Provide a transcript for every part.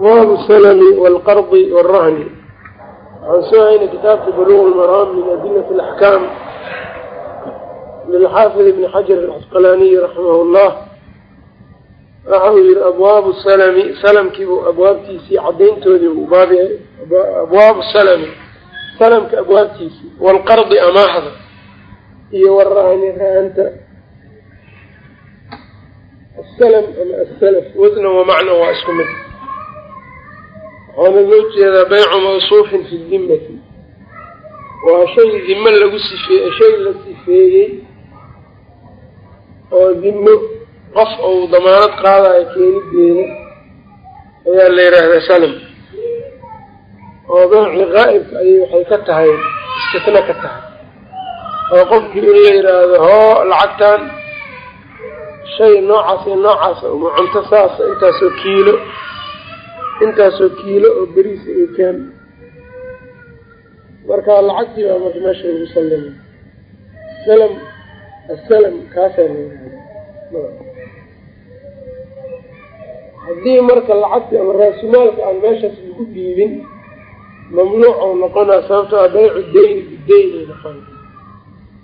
baabu salami waalqardi waalrahni waxaan soo haynay kitaabka buluuq lmaraam min adilati alaxkaam lilxaafid ibni xajar alcasqalaaniyi raximah llah waxa uu yihi abwaabu salami salamkiibuu abwaabtiisii cadayntoodii uu baab abwaabu salami salamka abwaabtiisii waalqardi amaaxda iyo warahni rahanta asalam ama asalaf wasnan wa macnan waa isku mid waxaana loo jeedaa baycu mawsuufin fi dimmati. Waa shay dimo lagu sifeeye shay la sifeeyey oo dimo qof ou damaanad qaadayo keenideeda ayaa la yidhaahdaa salam oo beyci qaa'ibka ayay waxay ka tahay istifna ka tahay. Oo qofkii in la yidhaahdo hoo lacagtan shay noocaas iyo noocaasa uma cunto saasa intaasoo kiilo intaasoo kiilo oo beriisa iyo keen marka lacagtii baa marka meesha lagu sallimay salam asalam kaasaa la yidhahda haddii marka lacagtii ama raasumaalka aan meeshaas lagu dhiibin mamnuuc ou noqonaa sababtoo a baycu dayni bidayni noqon.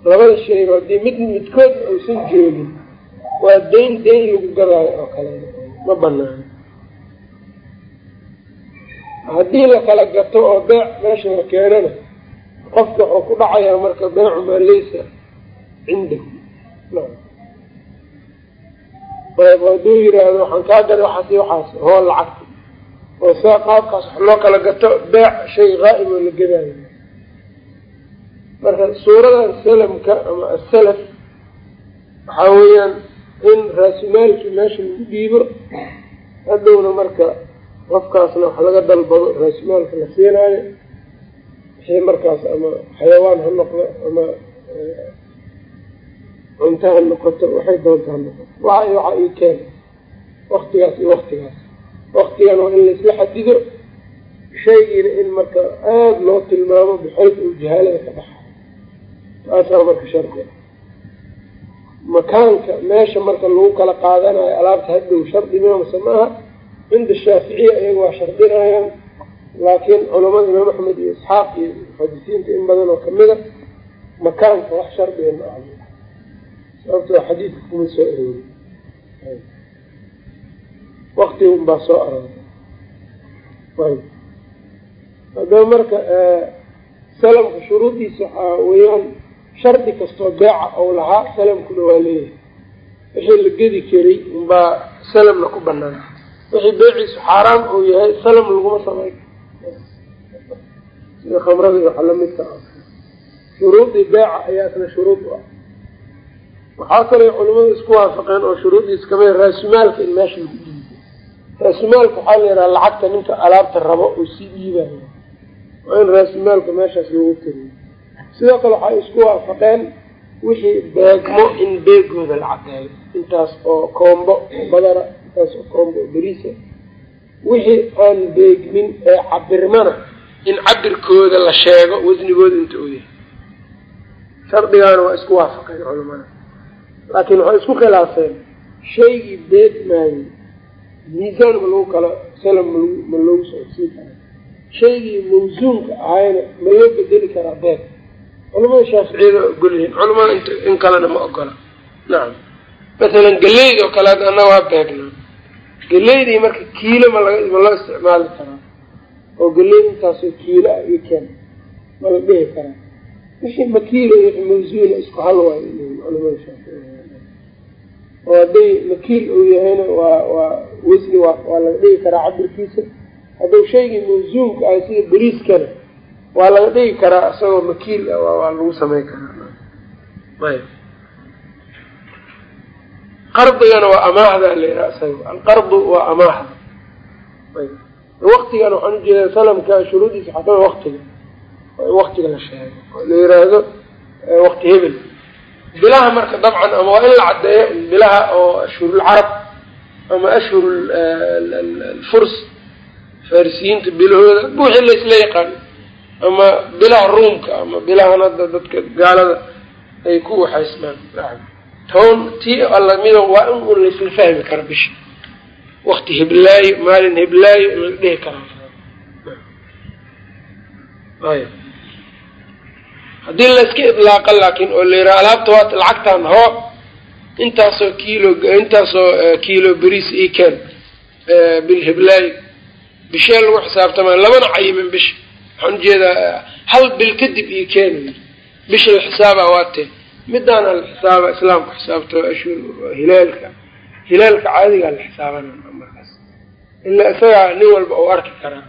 Labada shayba haddii mid midkoodna uusan joogin waa dayn dayn lagu gadaayo oo kale. Ma banaano haddii la kala gato oo beec meesha la keenana qofka wuxuu ku dhacayaa marka beecu maa laysa cindahu ayb hadduu yidhaahdo waxaan kaa gaday waxaas waxaas hoo lacagta oo saa qaabkaas wax loo kala gato beec shay qaa'ib oo la gadaayo marka suuradan salamka ama asalaf waxaa weeyaan in raasumaalkii meesha lagu dhiibo hadhowna marka qofkaasna wax laga dalbado raasumaalka la siinaayo wixii markaas ama xayawaan ha noqdo ama cunto ha noqoto waxay doonta ha noqoto waxa waxa ii keena waktigaas iyo waktigaas waktigan waa in laisla xadido shaygiina in marka aada loo tilmaamo bixayt uu jahaalada ka dhaxa taasaa marka shardi makaanka meesha marka lagu kala qaadanayo alaabta hadhow shardi mimamase maaha cinda shaaficiya iyaga waa shardinayaan laakiin culamada imaam axmed iyo isxaaq iyo muxadisiinta in badan oo kamida makaanka wax shardiga ma aha sababtoo xadiidka kuma soo aroori waktigun baa soo arooray haddaba marka salamka shuruudiisa waxaa weeyaan shardi kastoo beeca ou lahaa salamkuna waa leeyahay wixii la gedi karay unbaa salamna ku banaan wixii beeciisu xaaraam uu yahay salam laguma samay. Sida khamradii waxa lamidka ah. Shuruudii beeca ayaa isna shuruud u ah. Waxaa kaloo culimadu isku waafaqeen oo shuruudiisa kamida raasumaalka in meesha lagu dhiibo raasumaalka waxaa la yidhaha lacagta ninka alaabta rabo uu sii dhiibayo waa in raasumaalka meeshaas lagu tariyo sidoo kale waxay isku waafaqeen wixii beegmo in beegooda la cadeeyo intaas oo koombo badana intaas oo beriisa wixii aan beegmin ee cabirmana in cabirkooda la sheego wasnigooda inta uu yahay. Shardigaana waa isku waafaqeen culimada laakiin waxay isku khilaafeen shaygii beegmaayo miisaan ma lagu kala salam mal ma loogu socodsiin kara shaygii mawsuunka ahayna ma loo bedeli karaa beeg. Culamada shaaficiyada waa ogol yihiin. Culamada in kalena ma ogola nacam masalan galeyd oo kale ana waa beegnaa galeydii marka kiilo ma laga ma loo isticmaali karaa. Oo galeyd intaasoo kiilo ah iyo keen ma la dhihi karaa. Wixii makiilo iyo mawsuuna isku hal waay culamada shaaficiya oo hadday makiil uu yahayna waa waa wasni waa laga dhigi karaa cabirkiisa hadduu shaygii mawsuunka ahay sida beriiskana waa laga dhigi karaa isagoo makiil ah waa lagu samey karaa qardigana waa amaahda la waa amaahda ayb. Waktigan waxaan u jeedaa salamka shuruudiisa waxaa ka mid waktiga waktiga la sheego la yiraahdo wakti hebel. Bilaha marka dabcan ama waa in la caddeeyo bilaha oo ashhurulcarab ama ashhur lfurs farisiyiinta bilahooda wixii laysla yaqaan. Ama bilaha ruumka ama bilahan hadda dadka gaalada ay ku waxaysmaan toban tii alla waa in un laysla fahmi kara bisha wakti hiblaayo maalin hiblaayo in la dhihi karaa haddii layska idlaaqa laakiin oo la yidhaha alaabta waat lacagtan hoo intaasoo kiilo intaasoo kiilo beriis ii keen bilhiblaayo bishee lagu xisaabtamaa labana cayimin bisha waxaan u jeedaa hal bil kadib ii keena bisha la xisaaba waatee midaana la xisaaba islaamku xisaabto ashhur hilaalka hilaalka caadigaa la xisaabana markaas. Ilaa isagaa nin walba uu arki karaa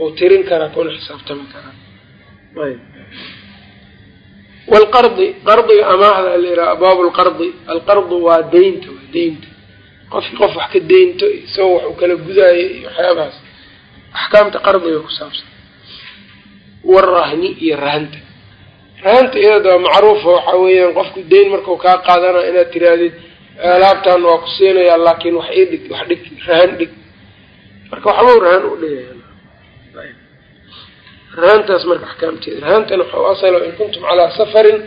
ou tirin karaa kuna xisaabtami karaa. Wlqardi qardiga amaahda la yidhaha abwaabu lqardi alqardu waa deynta waa deynta. Qofki qof wax ka deynto isagoo wax uu kala gudaayo iyo waxyaabahaas axkaamta qardiga ku saabsan. Warahni iyo rahanta rahanta iyada macruufa waxa weeyaan qofku deyn markau kaa qaadana inaad tirahdid alaabtan waa ku siinayaa laakiin wax ii dhig wax dhig rahan dhig. Marka waxbau rahan u dhigaya rahantaas marka axkaamteeda rahantana waxa u asalo in kuntum calaa safarin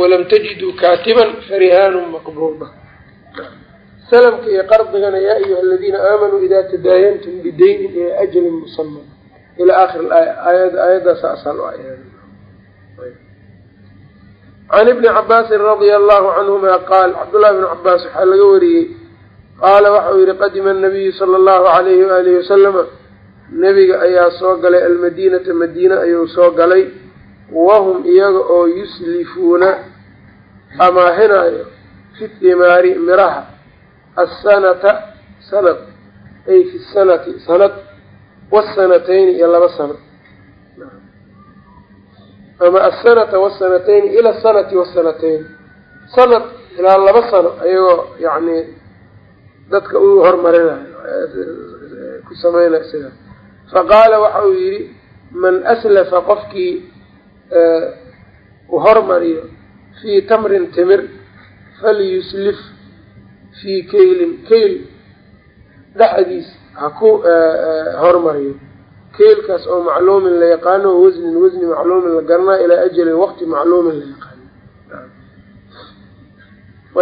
walam tajiduu kaatiban farihaanun maqbuuda. Salamka iyo qardigana yaa ayuha aladiina aamanuu idaa tadaayantum bidaynin ilaa ajalin musaman ilaa akhir aaya aayad aayaddaasa asal u ayad can ibni cabaasin radia allahu canhuma qaal cabdullahi bni cabaas waxaa laga wariyey qaala waxa uu yihi qadima anabiyu sala allahu alayhi waalihi wasalama nebiga ayaa soo galay almadiinata madiina ayuu soo galay wahum iyaga oo yuslifuuna amaahinaayo fi thimaari miraha assanata sanad ay fi sanati sanad wasanatayni iyo laba sano ama asanata wasanatayni ila asanati wasanatayn sanad ilaa laba sano ayagoo yacni dadka u hormarinayo ku sameynaya sidaas faqaala waxa uu yidhi man aslafa qofkii u hormariyo fii tamrin timir falyuslif fii kaylin. Kayl dhexdiis ha ku hormariyo keylkaas oo macluumin la yaqaano wasnin wasni macluumin la garanaa ilaa ajalin waqti macluumin la yaqaano.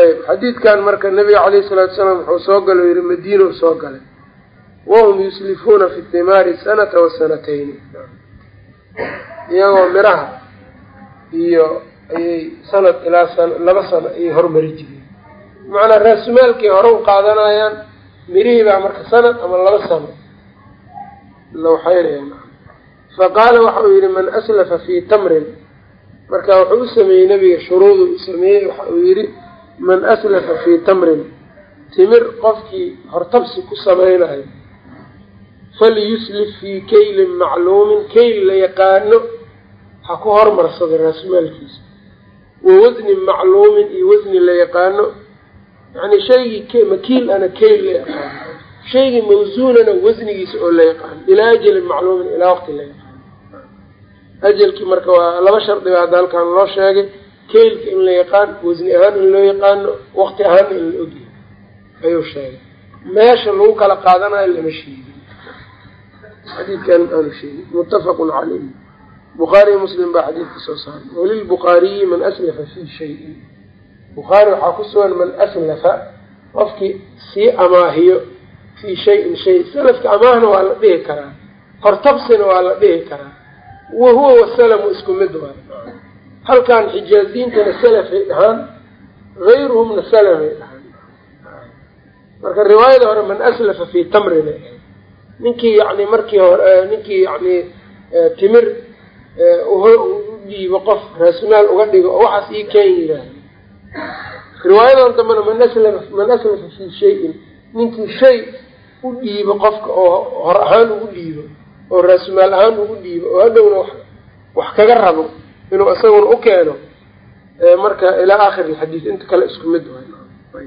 Ayb xadiidkan marka nabiga caleyhi salaatu salaam wuxuu soo galay o yihi madiino soo galay. Wahum yuslifuuna fi thimaari sanata wasanatayni iyagoo miraha iyo ayay sanad ilaa laba sano ayay hormari jireen. Macnaa raasumaalkay hore u qaadanayaan mirihii baa marka sanad ama laba sano faqaala waxa uu yihi man aslafa fii tamrin. Marka wuxuu u sameeyey nabiga shuruudu u sameeyey waxa uu yihi man aslafa fii tamrin. Timir qofkii hortabsi ku samaynayo falyuslif fii kaylin macluumin. Kayl la yaqaano ha ku hormarsado raasumaalkiisa wa wasnin macluumin iyo wasni la yaqaano. Yani shaygii makiil ana kayl la yaqaano shaygii mawsuunana wasnigiisa oo la yaqaano ilaa ajalin macluumin ilaa waqti la yaqaano ajalkii marka waa laba shardi baa hadda halkaan loo sheegay kaylka in la yaqaan wasni ahaan in loo yaqaano waqti ahaana in la ogyahay. Ayuu sheegay. Meesha lagu kala qaadanayo lama sheegin. Xadiidkan aanu sheegin. Muttafaqun caleyh bukhaariy muslim baa xadiidka soo saaray. Walilbukhaariyi man aslafa fii shayin. Bukhaari waxaa ku sugan man aslafa qofkii sii amaahiyo fii shayin shay salafka amaahna waa la dhihi karaa hortabsina waa la dhihi karaa wa huwa wasalamu isku mid waay halkan xijaaziyiintana salafay dhahaan gayruhumna salamay dhahaan marka riwaayada hore man aslafa fii tamrina ninkii yani markii hore ninkii yani timir dhiibo qof raasumaal uga dhigo oo waxaas ii keen yidhaahda riwaayadan dambena man aslafa man aslafa fii shayin ninkii shay u dhiibo qofka oo hor ahaan ugu dhiibo oo raasumaal ahaan ugu dhiibo oo hadhowna wax kaga rabo inuu isaguna u keeno marka ilaa aakhir alxadiid inta kale isku mid waay.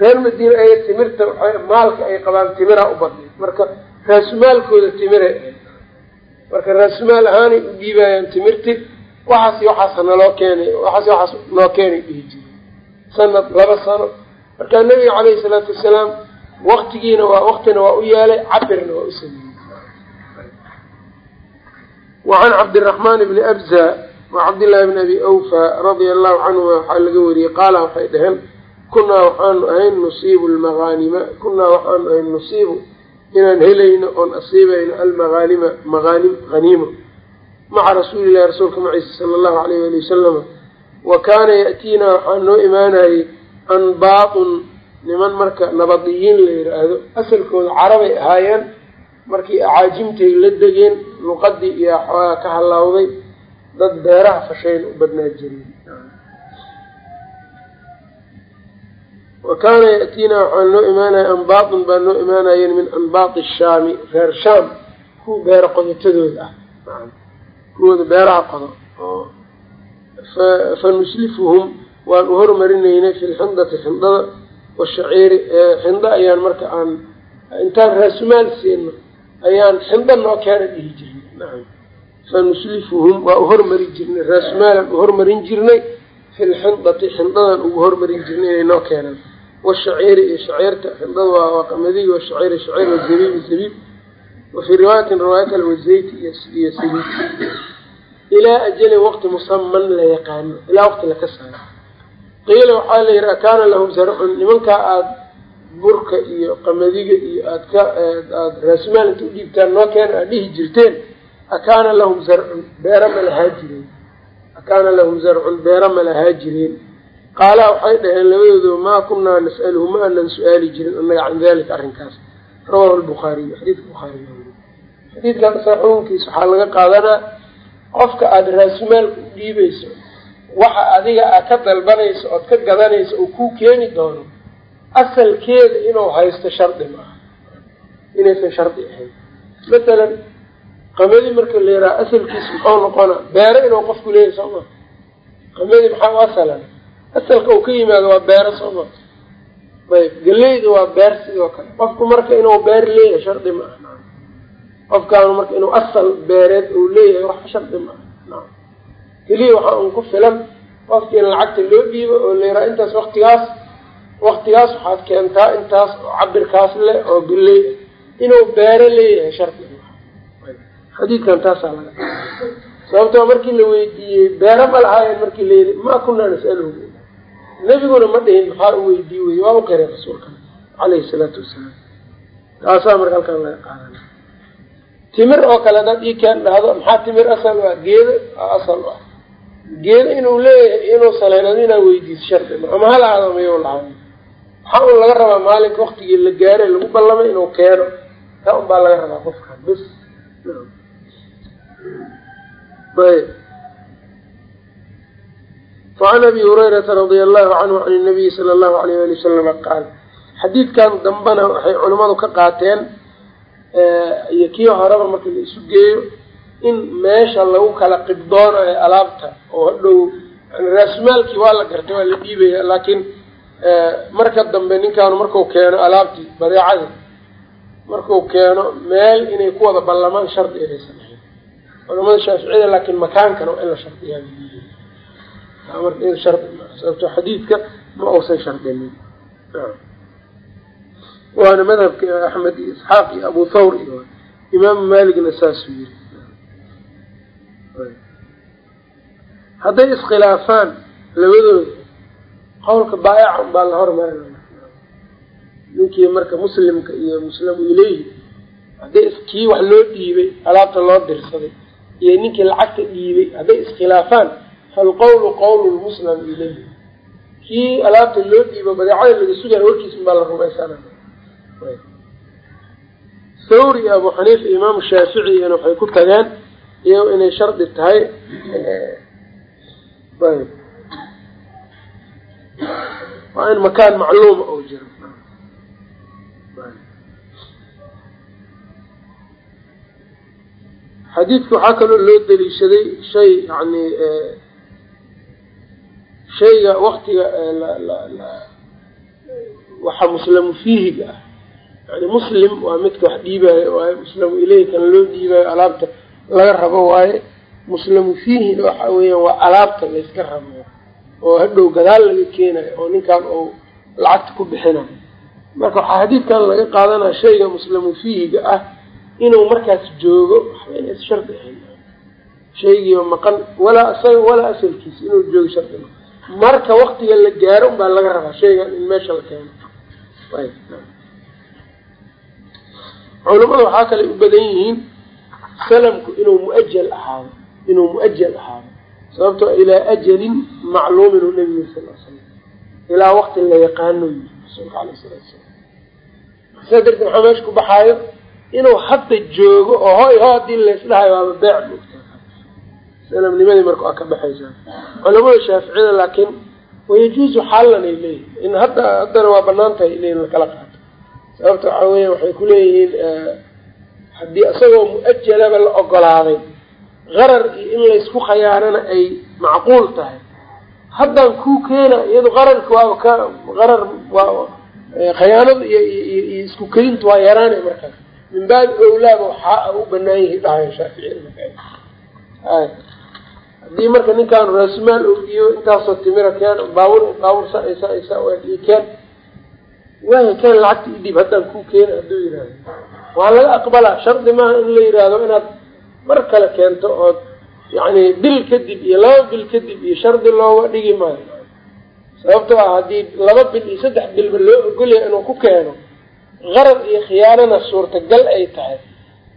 Reer madiina ay timirta maalka ay qabaan timira u badnayd marka raasumaalkooda timiray marka raasumaal ahaanay u dhiibayaan timirti waxaas waxaas naloo keenay waxaas waxaas noo keenay dhihi jiri sanad laba sano. Marka nabiga caleyhi salaatu wasalaam waktigiina waa waktina waa u yeelay cabirna waa u sameeyey. Wacan cabdiraxmaan bni abza wa cabdillahi bni abi awfa radia allahu canhuma waxaa laga wariyey qaala waxay dhaheen kunaa waxaanu ahayn nusiibu lmaaanima kunaa waxaanu ahayn nusiibu inaan helayno oon asiibayno almaaanima maaanim haniimo maca rasuuli llahi rasuulka maciisa sala allahu alayh wali wasalama wa kaana ya'tiinaa waxaa noo imaanayay anbaatun niman marka nabadiyiin la yidhaahdo asalkooda carabay ahaayeen markii acaajimtay la degeen luqadii iyo xoogaa ka hallawday dad beeraha fashayna u badnaa jireen wa kaana ya'tiinaa waxaa noo imaanaya anbaatun baa noo imaanayeen min anbaati shaami reer shaam kuwa beera qodotadooda ah. Kuwooda beeraha qodo. Fa nuslifuhum waan u hormarinaynay fi lxindati xindada washaciiri xindo ayaan marka aan intaan raasumaal siino ayaan xindo noo keena dhihi jirnay. Nacam fa nuslifuhum waa u hormari jirnay. Raasumaalaan u hormarin jirnay. Fi lxindati xindadaan ugu hormarin jirnay inay noo keenaan. Washaciiri iyo shaciirta xindada waa qamadiga washaciiri shaciir wazabiib zabiib wa fii riwaayatin riwaaya kale wazayti iyo sabiib. Ilaa ajalin waqti musaman la yaqaano ilaa waqti laka saayo qiila waxaa la yidhi akaana lahum zarcun nimankaa aada burka iyo qamadiga iyo aad ka aada raasumaal inta udhiibtaan noo keena aad dhihi jirteen akaana lahum zarcun beera ma lahaa jireen. Akaana lahum zarcun beera ma lahaa jireen. Qaalaa waxay dhaheen labadoodu maa kunaa nas'aluhu ma aanan su'aali jirin annaga can dalika arrinkaas. Rawahu lbukhaariy xadiidka bukhaariy xadiidkan saxuunkiisa waxaa laga qaadanaa qofka aada raasumaalka u dhiibayso waxa adiga aad ka dalbanayso ood ka gadanayso oo kuu keeni doono asalkeeda inuu haysto shardi maaha. Inaysan shardi ahayn. Masalan qamadi marka la yaraha asalkiisa muxuu noqona beero inuu qofku leeyahy soo ma qamadi maxaa u asalan? Asalka uu ka yimaado waa beero soo ma ayb galeyda waa beer sidoo kale. Qofku marka inuu beer leeyahay shardi ma aha qofkaanu marka inuu asal beereed uu leeyahay wax shardi ma aha keliya waxaa un ku filan qofkii in lacagta loo dhiibo oo la yaraha intaas waktigaas waktigaas waxaad keentaa intaas cabirkaas leh oo galey inuu beero leeyahay shardi xadiidkan taasaa laga sababtoo markii la weydiiyey beero ma lahaayeen markii layidhi maa kunaa nas'aluhu nebiguna ma dhihin maxaa u weydiiy wey waa u qiray rasuulka caleyhi salaatu wasalaam. Taasaa marka halkaan laga qaadana timir oo kale hadaad ii dhahdo maxaa timir asal u ah geeda asal u ah geeda inuu leeyahay inuu saleynado inaa weydiiso shardi. Ma ama hal aadamayo lahaa waxaa un laga rabaa maalinka waktigii la gaaray lagu ballamay inuu keeno. Taa un baa laga rabaa qofkaan bas ayb facan abi hurayrata radia allahu canhu can nabiyi sala allahu alayh ali wasalama qaal. Xadiidkan dambana waxay culimmadu ka qaateen iyo kii horeba marka la isu geeyo in meesha lagu kala qibdoonayo alaabta oo hadhow raasmaalkii waa la gartay waa la dhiibaya laakiin marka dambe ninkaanu marku keeno alaabtii badeecadii marku keeno meel inay ku wada ballamaan shardi inaysan ahayn culamada shaaficiyada laakiin makaankana waa in la shardiyaa. Sababto xadiidka ma uusan shardinin waana madhabka axmed iyo isxaaq iyo abu thawr iyo imaamu maaligna saasuu yiri hadday iskhilaafaan labadooda qowlka baayaca baa la hormarinaya ninkii marka muslimka iyo muslamu ileyhi hadday kii wax loo dhiibay alaabta loo dirsaday iyo ninkii lacagta dhiibay hadday iskhilaafaan falqowlu qowlu lmuslam ileyhi kii alaabta loo dhiibo badeecada laga sugaya warkiis baa la rumaysanaya thawri abu xaniifa imaamu shaaficiyana waxay ku tageen iyago inay shardi tahay waa in makaan macluuma oo jiro xadiidka waxaa kaloo loo daliishaday shay yani shayga waktiga waxa muslamu fiihiga ah. Yani muslim waa midka wax dhiibaayo waaye muslamu ileyhi kan loo dhiibaayo alaabta laga rabo waaye muslamu fiihina waxa weeyaan waa alaabta layska rabo oo hadhow gadaal laga keenayo oo ninkan uu lacagta ku bixinayo marka waxaa xadiidkan laga qaadanaya shayga muslamu fiihiga ah inuu markaas joogo waxba shardi ahayn shaygiiba maqan walaa isaga walaa asalkiisa inuu joogo shardi ma marka waktiga la gaaro unbaa laga rabaa shaygan in meesha la keeno. Culamada waxaa kale u badan yihiin salamku inuu muajal ahaado inuu mu'ajal ahaado sababtoo ilaa ajalin macluumin u nabiga sal l ilaa waqti la yaqaano yiri rasuulka aleyh salatu salam saa darteed maxaa meesha ku baxaayo inuu hadda joogo oo hoy ho haddii laysdhahayo waaba beec moogta salamnimadii marka waa ka baxaysaa. Culamada shaaficiyada laakiin wayajuuzu xallan ay leeyihiin in hadda haddana waa bannaan tahay in lakala qaato. Sababta waxaa weya waxay kuleeyihiin haddii isagoo mu'ajalaba la ogolaaday qarar iyo in laysku khayaanana ay macquul tahay. Haddaan kuu keena iyado qararka waa ka qarar waa khayaanada iyo iyo isku kedinta waa yaraanay markaas min baabi owlaaba waxaa u banaan yihi dhahayo shaaficiyada haddii marka ninkaan raasumaal ogiyo intaasoo timira keen baabur baabur sa sa sa keen waaya keen lacagta idhiib haddaan kuu keena hadduu yihahdo waa laga aqbalaa. Shardi maaha in la yihahdo inaad mar kale keento ood yacni bil kadib iyo laba bil kadib iyo shardi looga dhigi maayo. Sababtoo ah haddii laba bil iyo saddex bilba loo ogolyahay inuu ku keeno qarad iyo khiyaanana suurtagal ay tahay.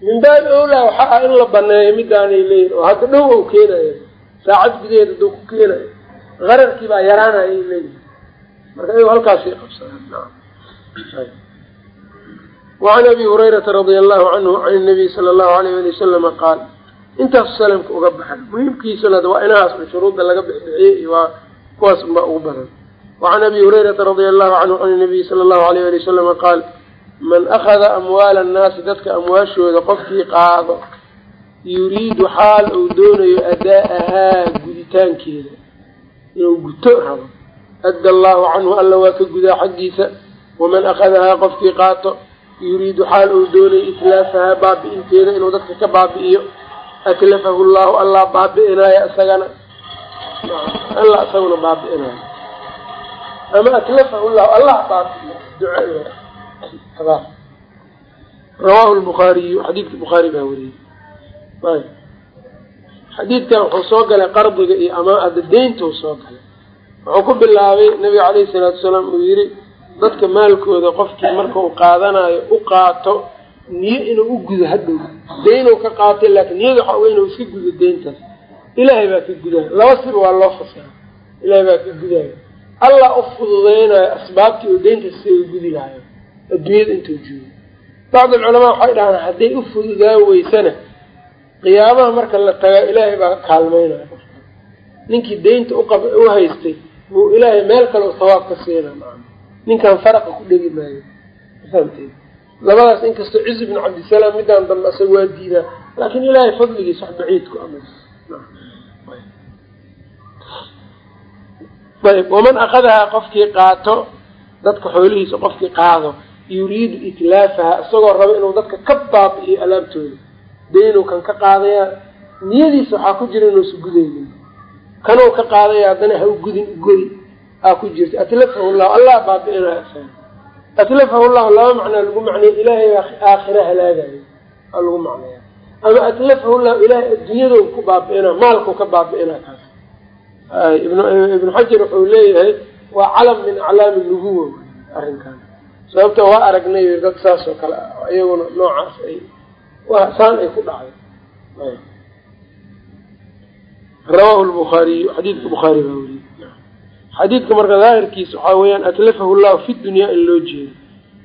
Min baabi owlaa waxa ah in la baneeyo midaanay leeyihiin oo hadda dhow ou keenayo saacad gudaheed hadduu ku keenayo. Qararkii baa yaraanaya ay leeyihiin marka ayago halkaasay qabsadaan wacan abi hurayrata radia allahu canhu can nabiy sala allahu alayh ali wasalama qaal intaasu salamka uga baxay muhiimkiisuna waa inahaas shuruudda laga bixbixiyey waa kuwaas unbaa ugu badan wacan abi hurayrata radia allahu canhu can nabiyi sala allahu alayh ali wasalama qaal man akhada amwaala annaasi dadka amwaashooda qofkii qaado yuriidu xaal uu doonayo adaa-ahaa guditaankeeda inuu guto rabo adda allahu canhu alla waa ka gudaa xaggiisa waman akhadahaa qofkii qaato yuriidu xaal uu doonayo itlaafahaa baabi'inteeda inuu dadka ka baabi'iyo. Atlafahu llahu allah baabi'inaayo isagana. Allah isaguna baabi'inaayo ama atlafahu llahu allah baabi'iyo. Duca rawaahu lbukhaariyu xadiidka bukhaari baa wariyey. Ayb xadiidkan wuxuu soo galay qardiga iyo ama hadda deyntuu soo galay. Wuxuu ku bilaabay nabiga caleyhi salaatu wasalaam uu yihi dadka maalkooda qofkii marka uu qaadanayo u qaato niyo inuu u gudo hadhow. Deynuu ka qaatay laakiin niyada waxa wey inuu iska gudo deyntaas ilaahay baa ka gudaayo laba siba waa loo fasaha ilaahay baa ka gudaayo allah u fududeynayo asbaabtii uu deyntaas isaga gudi lahayo adduunyada intuu joogo. Bacd alculamaa waxay dhahaan hadday u fududaa weysana qiyaamaha marka la taga ilaahay baa kaalmeynaya ninkii deynta uqab u haystay buu ilaahay meel kale u sawaab ka siina ninkan faraqa ku dhegi maayo. Fahamteed labadaas inkastoo cizi bnu cabdisalaam midaan dambe asaga waa diidaa laakiin ilaahay fadligiis wax baciidku ama ayb waman akadahaa qofkii qaato dadka xoolihiisa qofkii qaado yuriidu itlaafaha isagoo raba inuu dadka ka baabi'iyo alaabtooda. Deynuu kan ka qaadayaa niyadiisa waxaa ku jira inuusa gudaynin kanuu ka qaadaya haddana ha u gudin ugoy aa ku jirta. Atlafahu llahu allah baabi'inaya isaga atlafahu llahu laba macnaa lagu macneeya ilaahay aakhira halaagayo aa lagu macneeya ama atlafahu llahu ilaahay adduunyado ku baabi'ina maalku ka baabi'ina kaas ibnu xajar wuxuu leeyahay waa calam min aclaami nubuwa arrinkan. Sababta waa aragnay dad saas oo kale ah iyaguna noocaas ay saan ay ku dhacday. Rawahu lbukhaariyu xadiidka bukhaari baa weriyey xadiidka marka daahirkiisa waxaa weeyaan atlafahu llahu fi dunyaa in loo jeedo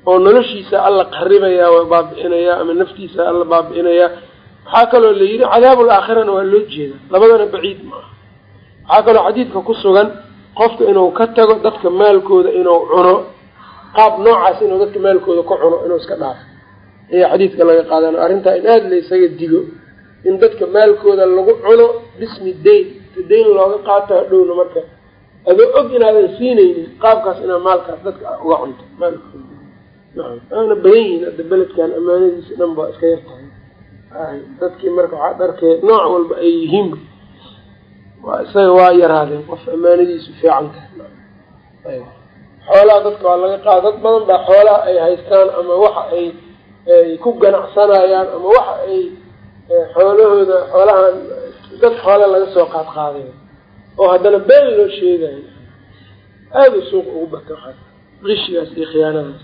oo noloshiisa alla qaribayaa waa baabi'inayaa ama naftiisa alla baabi'inayaa waxaa kaloo la yidhi cadaabu laakhirana waa loo jeeda labadana baciid ma aha. Waxaa kaloo xadiidka ku sugan qofka inuu ka tago dadka maalkooda inuu cuno qaab noocaas inuu dadka maalkooda ku cuno inuu iska dhaafo ayaa xadiidka laga qaadana arrintaa in aada la ysaga digo in dadka maalkooda lagu cuno bismi dayn ta dayn looga qaato hadhowna marka adoo og inaadan siinaynin qaabkaas inaad maalkaas dadka uga cunto. Waana badan yihiin hadda beledkan amaanadiisa dhan baa iska yar tahay. Dadkii marka waxaad arkee nooc walba ay yihiinba waa isaga waa yaraadeen qof amaanadiisu fiican tahay. Xoolaha dadka waa laga qaada dad badan baa xoolaha ay haystaan ama waxa ay ku ganacsanayaan ama waxa ay xoolahooda xoolahan dad xoole laga soo qaad oo haddana been loo sheegayo aada u suuq ugu bata waxaas qishigaas iyo khiyaanadaas.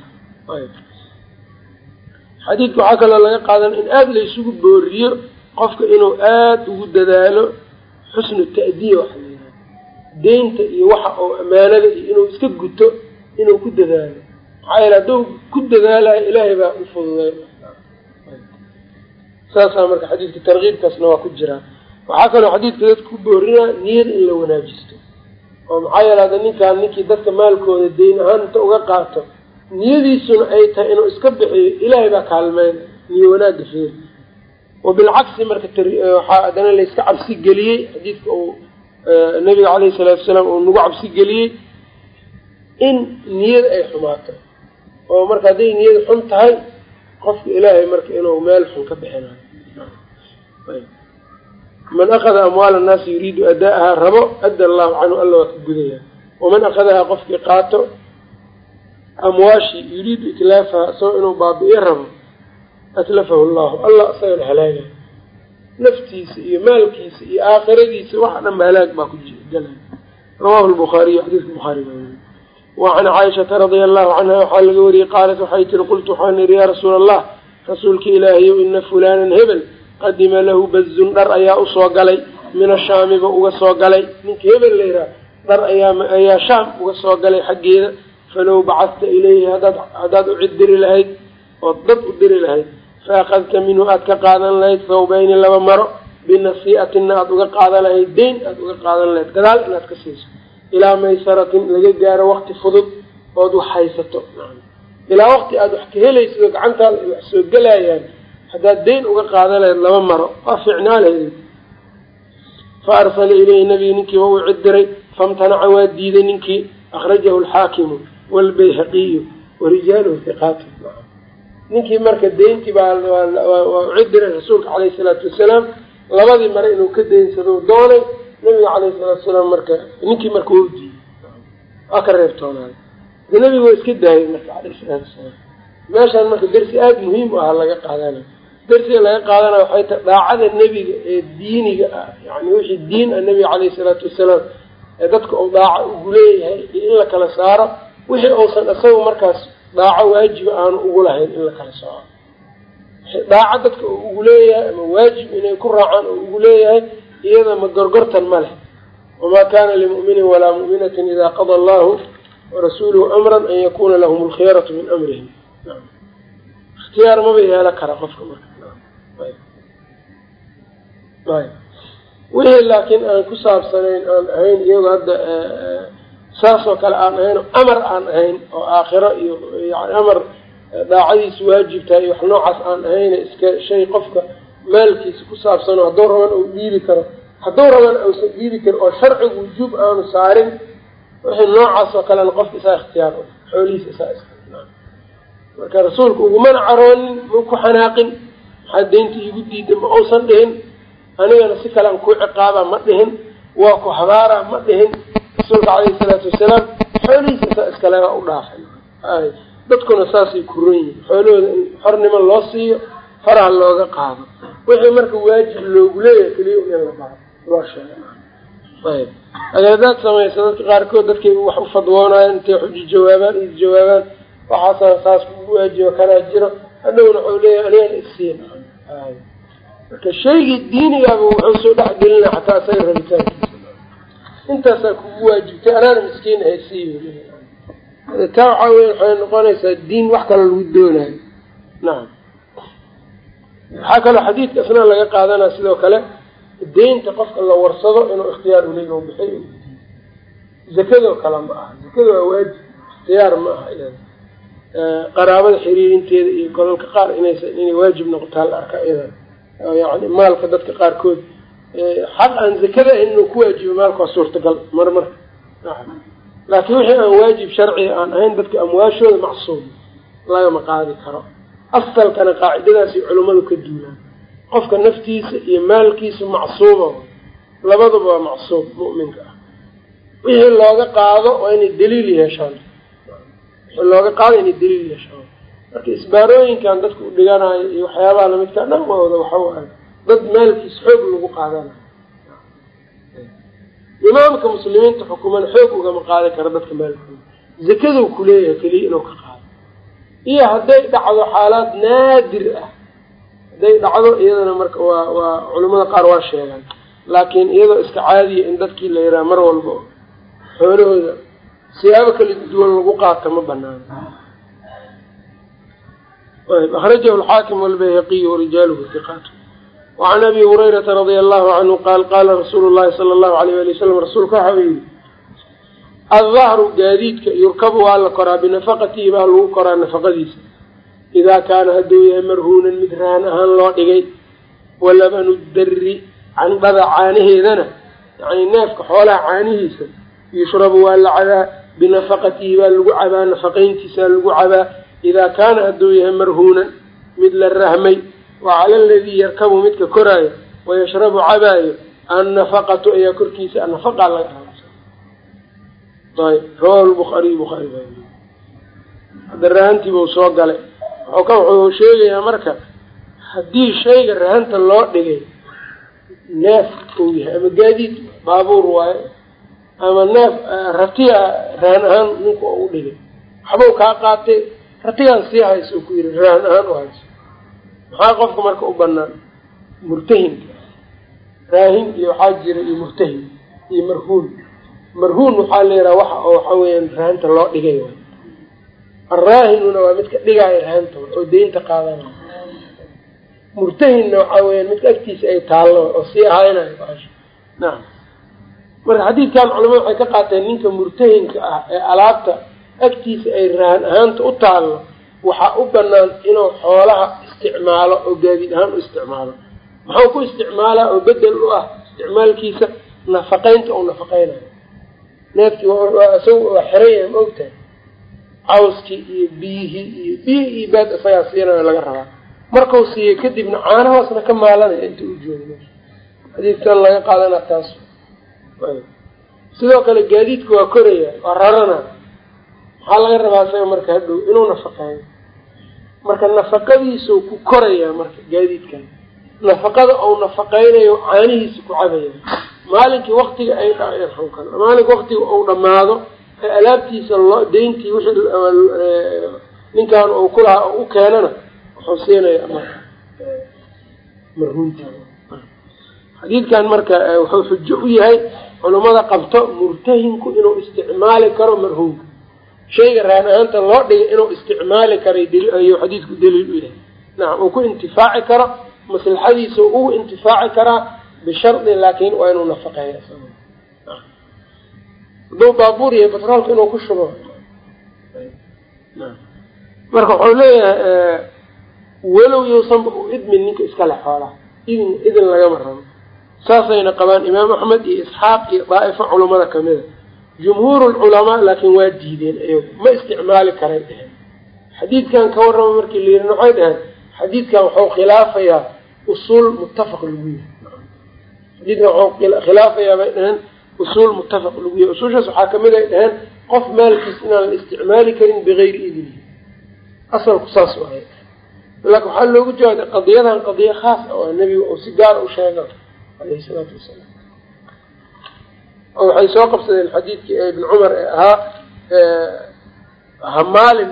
Xadiidka waxaa kaloo laga qaadan in aada la isugu booriyo qofka inuu aada ugu dadaalo xusnu ta'diya waxa la yihahda deynta iyo waxa oo amaanada iyo inuu iska guto inuu ku dadaalo. Maxaa yeele hadduu ku dadaalayo ilaahay baa u fududay saasaa marka xadiidka tarkiibkaasna waa ku jiraa waxaa kaloo xadiidka dadka ku boorinaa niyada in la wanaajisto. Oo maxaa yeele hadda ninkaan ninkii dadka maalkooda deyn ahaan inta uga qaato niyadiisuna ay tahay inuu iska bixiyo ilaahay baa kaalmeyn niyo wanaagga feer wabilcagsi marka waxaa haddana layska cabsi geliyey xadiidka uu nabiga caleyhi salaatu wasalaam uu nagu cabsi geliyey in niyada ay xumaato. Oo marka hadday niyada xun tahay qofka ilaahay marka inuu meel xun ka bixinayo man akada amwaala annaasi yuriidu ada'ahaa rabo adda allahu canhu alla waa ka gudaya. Waman akadahaa qofkii qaato amwaashii yuriidu itlaafaha isagoo inuu baabi'iyo rabo atlafahu llahu allah isagana halaagay. Naftiisa iyo maalkiisa iyo aakhiradiisa waxa dhan ba halaag baa ku galay rawahu lbukhaariyu xadiiska bukhaari baa weriye wa can caaishata radia allahu canha waxaa laga wariyey qaalat waxay tiri qultu waxaan ihi yaa rasuula allah rasuulka ilaahayow ina fulanan hebel qadima lahu bazun dhar ayaa u soo galay min ashaamiba uga soo galay. Ninka hebel la yidhaha dhar ayaa ayaa shaam uga soo galay xaggeeda. Falow bacadta ilayhi hadaad haddaad u cid diri lahayd ood dad u diri lahayd fa akadta minhu aad ka qaadan lahayd thawbayni laba maro binasii'atinna aada uga qaadan lahayd deyn aada uga qaadan lahayd gadaal inaad ka siiso. Ilaa maysaratin laga gaaro wakti fudud ood wax haysato. Ilaa waqti aada wax ka helaysid gacantaada ay wax soo gelayaan haddaad deyn uga qaadan lahayd laba maro waa fiicnaa lahayd fa arsala ilayhi nabiga ninkii waa uu cid diray famtanaca waa diiday ninkii akhrajahu alxaakimu waalbayhaqiyu warijaaluhu hiqaatu ninkii marka deyntii baa waa u cid diray rasuulka caleyhi salaatu wasalaam. Labadii mare inuu ka deynsado doonay nabiga caleyhi salaatu wasalaam marka ninkii marka waa u waa ka reebtoonaaday nabiga waa iska daayay marka caleyhi salaatu wasalaam. Meeshaan marka dersi aada muhiim u ah laga qaadanayo dersiga laga qaadanayo waxay tahay daacada nebiga ee diiniga ah yani wixii diin ah nebiga caleyhi salaatu wasalaam ee dadka uu daaco ugu leeyahay iyo in la kala saaro wixii uusan isaga markaas daaco waajiba aanu ugu lahayn in la kala saaro. Daaco dadka uu ugu leeyahay ama waajib inay ku raacaan oo ugu leeyahay iyada ma gorgortan ma leh. Wamaa kana limu'minin walaa mu'minatin idaa qada allahu warasuuluhu amran an yakuna lahum alkhiyaratu min amrihim. Ikhtiyaar maba yeelo kara qofka marka wixii laakiin aan ku saabsanayn aan ahayn iyago hadda saasoo kale aan ahayn amar aan ahayn oo aakhiro iyo yani amar daacadiisu waajib tahay wax noocaas aan ahayn iska shay qofka maalkiisa ku saabsano hadduu raban uu dhiibi karo. Hadduu raban uusan dhiibi karin oo sharcigu wujuub aanu saarin wixii noocaas oo kalena qofka isaa ikhtiyaar xoolihiisa isaa marka rasuulku ugumana caroonin mau ku xanaaqin maxaa deynta iigu diiday ma uusan dhihin anigana si kalean kuu ciqaaba ma dhihin waa ku habaara ma dhihin. Rasuulka caleyhi salaatu wasalaam xoolihiisa saa iskale waa u dhaafay. Ay dadkuna saasay kuran yihiin xoolahooda in xornimo loo siiyo faraha looga qaado. Wixii marka waajib loogu leeyahay keliya in la baaro. Loo sheega adeedaad samaysa dadka qaarkood dadkay wax u fadwoonaayan intay xuji jawaabaan is jawaabaan. Waxaasa saas kugu waajiba kanaa jiro. Hadhowna waxuu leeyahay anigan isiin marka shaygii diinigaaba wuxuu soo dhex gelina xataa isaga rabitaankiisa intaasaa kugu waajibtay anaana miskiin siiyo taa waxaa weya waxay noqonaysaa diin wax kale lagu doonayo nacam waxaa kaloo xadiidka isna laga qaadanaa sidoo kale deynta qofka la warsado inuu ikhtiyaar uleeya u bixiy zakadoo kale ma aha zakada waa waajib ikhtiyaar ma aha qaraabada xiriirinteeda iyo golalka qaar inaysa inay waajib noqotaa la arka iyadan yani maalka dadka qaarkood xaq aan zakada inuu ku waajibo maalka waa suurtagal mar marka laakiin wixii aan waajib sharciga aan ahayn dadka amwaashooda macsuum lagama qaadi karo. Asalkana qaacidadaasay culummadu ka duulaan. Qofka naftiisa iyo maalkiisa macsuuma labaduba waa macsuum mu'minka ah. Wixii looga qaado waa inay daliil yeeshaan looga qaado inay daliil yeeshaan marka isbaarooyinkan dadka u dhiganayo iyo waxyaabaha lamidkaa dhan wooda waxa waaye dad maalkiisa xoog lagu qaadanayo imaamka muslimiinta xukuman xoog ugama qaadan karo dadka maalkooda. Zakaduu kuleeyahay keliya inuu ka qaado. Iyo hadday dhacdo xaalaad naadir ah hadday dhacdo iyadana marka waa waa culimada qaar waa sheegaan. Laakiin iyadoo iska caadiya in dadkii la yidhaha mar walba xoolahooda siyaabo kala duwan lagu qaata ma banaano akrajahu alxaakim walbayhaqiy warijaaluhu hiqaat wacan abi hurayrata radia allahu canhu qaal qaala rasuulu llahi sala allahu alayh ali wasalam rasuulka waxa uu yihi addahru gaadiidka yurkabu waa la koraa binafaqatihi baa lagu koraa nafaqadiisa. Idaa kaana hadduu yahay marhuunan mid rahan ahaan loo dhigay walabanu darri candhada caanaheedana yani neefka xoolaha caanihiisa yushrabu waa la cabaa binafaqatihi baa lagu cabaa nafaqayntiisaa lagu cabaa idaa kaana hadduu yahay marhuunan mid la rahmay wa cala aladii yarkabu midka koraayo wayashrabu cabaayo annafaqatu ayaa korkiisa annafaqa laga ayb rawahu lbuhaariy buhaari hadda rahantiibuu soo galay. Wuxuu wuxuu sheegayaa marka haddii shayga rahanta loo dhigay neef uu yahay ama gaadiid baabuur waayo ama neef ratiya rahan ahaan ninka u dhigay. Waxbau kaa qaatay ratigaan sii hayso u ku yidhi rahan ahaan u hayso. Maxaa qofka marka u banaan murtahinka raahin iyo waxaa jira iyo murtahin iyo marhuun marhuun waxaa la yidhaha waxa oo waxa weeyaan rahanta loo dhigay waay. Arraahinuna waa midka dhigaayo rahanta oo deynta qaadanaya murtahinna waxaa weyaan midka agtiisa ay taallo oo sii ahaynayo nacam marka xadiidkan culamada waxay ka qaateen ninka murtahinka ah ee alaabta agtiisa ay rahan ahaanta u taallo waxaa u banaan inuu xoolaha isticmaalo oo gaadiid ahaan u isticmaalo. Muxuu ku isticmaalaa oo bedel u ah isticmaalkiisa nafaqaynta uu nafaqaynayo. Neefkii isaga waa xiran yahay ma ogtahay cawskii iyo biyihii iyo biyi iyo baad isagaa siinayo laga rabaa. Markau siiyo kadibna caanahoosna ka maalanaya inta u jooga xadiidkan laga qaadana taas sidoo kale gaadiidka waa koraya waa rarana. Maxaa laga rabaa isaga marka hadhow inuu nafaqeeyo. Marka nafaqadiisau ku korayaa marka gaadiidkan nafaqada ou nafaqeynayo caanihiisa ku cabaya. Maalinkii waktiga ay maalinka waktiga uu dhammaado ee alaabtiisa loo deyntii wixii ninkan uu kulahaa u keenana wuxuu siinaya marka marhuunta. Xadiidkan marka wuxuu xujo u yahay culummada qabto murtahinku inuu isticmaali karo marhuunka shayga raan ahaanta loo dhigay inuu isticmaali karay ayuu xadiidku daliil u yahay. Nacam uu ku intifaaci karo maslaxadiisa ugu intifaaci karaa bishardi laakin waa inuu nafaqeeyo. Hadduu baabuur yahay batroolka inuu ku shubo. Marka wuxuu leeyahay walow yousanba u idmin ninka iskale xoolaha. Idin idin lagama rabo saasayna qabaan imaam axmed iyo isxaaq iyo daa'ifo culammada kamida jumhuur lculamaa laakiin waa diideen ayagu. Ma isticmaali karay dheheen xadiidkan ka warrama markii la yidhi waxay dheheen xadiidkan waxuu khilaafayaa usuul muttafaq lagu yahay xadiidkan waxuu khilaafayaa bay dheheen usuul muttafaq lagu yahay usuushaas waxaa ka mid ay dheheen qof maalkiis inaan la isticmaali karin bigayri idnihi asalku saas waay laakin waxaa loogu jawaabay qadiyadan qadiya khaas ah oo nebiga uu si gaara u sheega alayhi salaatu wasalaam oo waxay soo qabsadeen xadiidkii ibn cumar ee ahaa hamaalin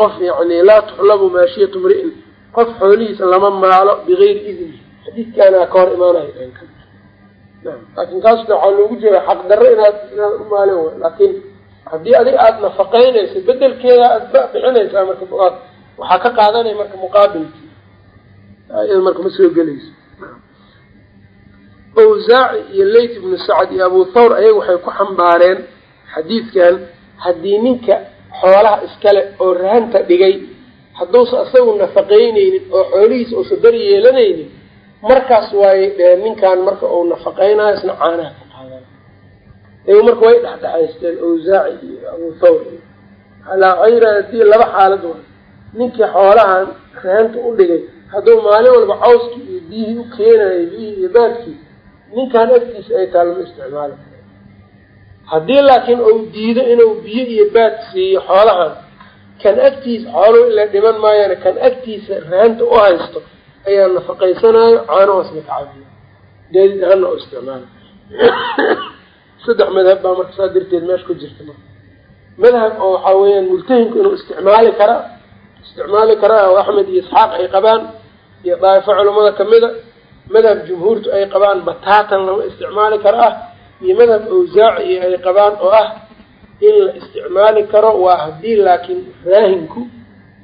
qof yani laa tuxlabu maashiyatu mri'in qof xoolihiisa lama maalo bigayri idnihi xadiidkaana ka hor imaanayo laakin kaas waxaa loogu jeeda xaq darro inaad inaad u maalin way laakiin haddii adiga aada nafaqeynayso bedelkeeda aada bixinaysaa marka waxaa ka qaadanaya marka muqaabilkii iyada marka ma soo gelayso awsaaci iyo leyt ibnu sacad iyo abu thawr ayaga waxay ku xambaareen xadiidkan haddii ninka xoolaha iskale oo rahanta dhigay hadduusa isagu nafaqeyneynin oo xoolihiisa uusa dar yeelanaynin markaas waayay dheheen ninkan marka uu nafaqeynayo isna caanaha ka qaadana iyagu marka way dhexdhexaysteen awsaaci iyo abu thawr. Alaa ayra haddii laba xaalad wa ninkii xoolahan rahanta u dhigay hadduu maalin walba cawskii iyo biyihii u keenayo biyihii iyo baadkii ninkan agtiisa ay taha lama isticmaali karo haddii laakiin uu diido inuu biyo iyo baad siiyo xoolahan kan agtiisa xooluhu ila dhiman maayana kan agtiisa rahanta u haysto ayaa nafaqaysanayo caanahoosna ka cabiyo gaadiid ahaana u isticmaala saddex madhab baa marka saa darteed meesha ku jirta marka madhab oo waxaa weeyaan multahinku inuu isticmaali karaa isticmaali karaa oo axmed iyo isxaaq ay qabaan iyo daa'ifo culamada kamida madhab jumhuurtu ay qabaan bataatan lama isticmaali karo ah iyo madhab awsaaci ay qabaan oo ah in la isticmaali karo waa haddii laakiin raahinku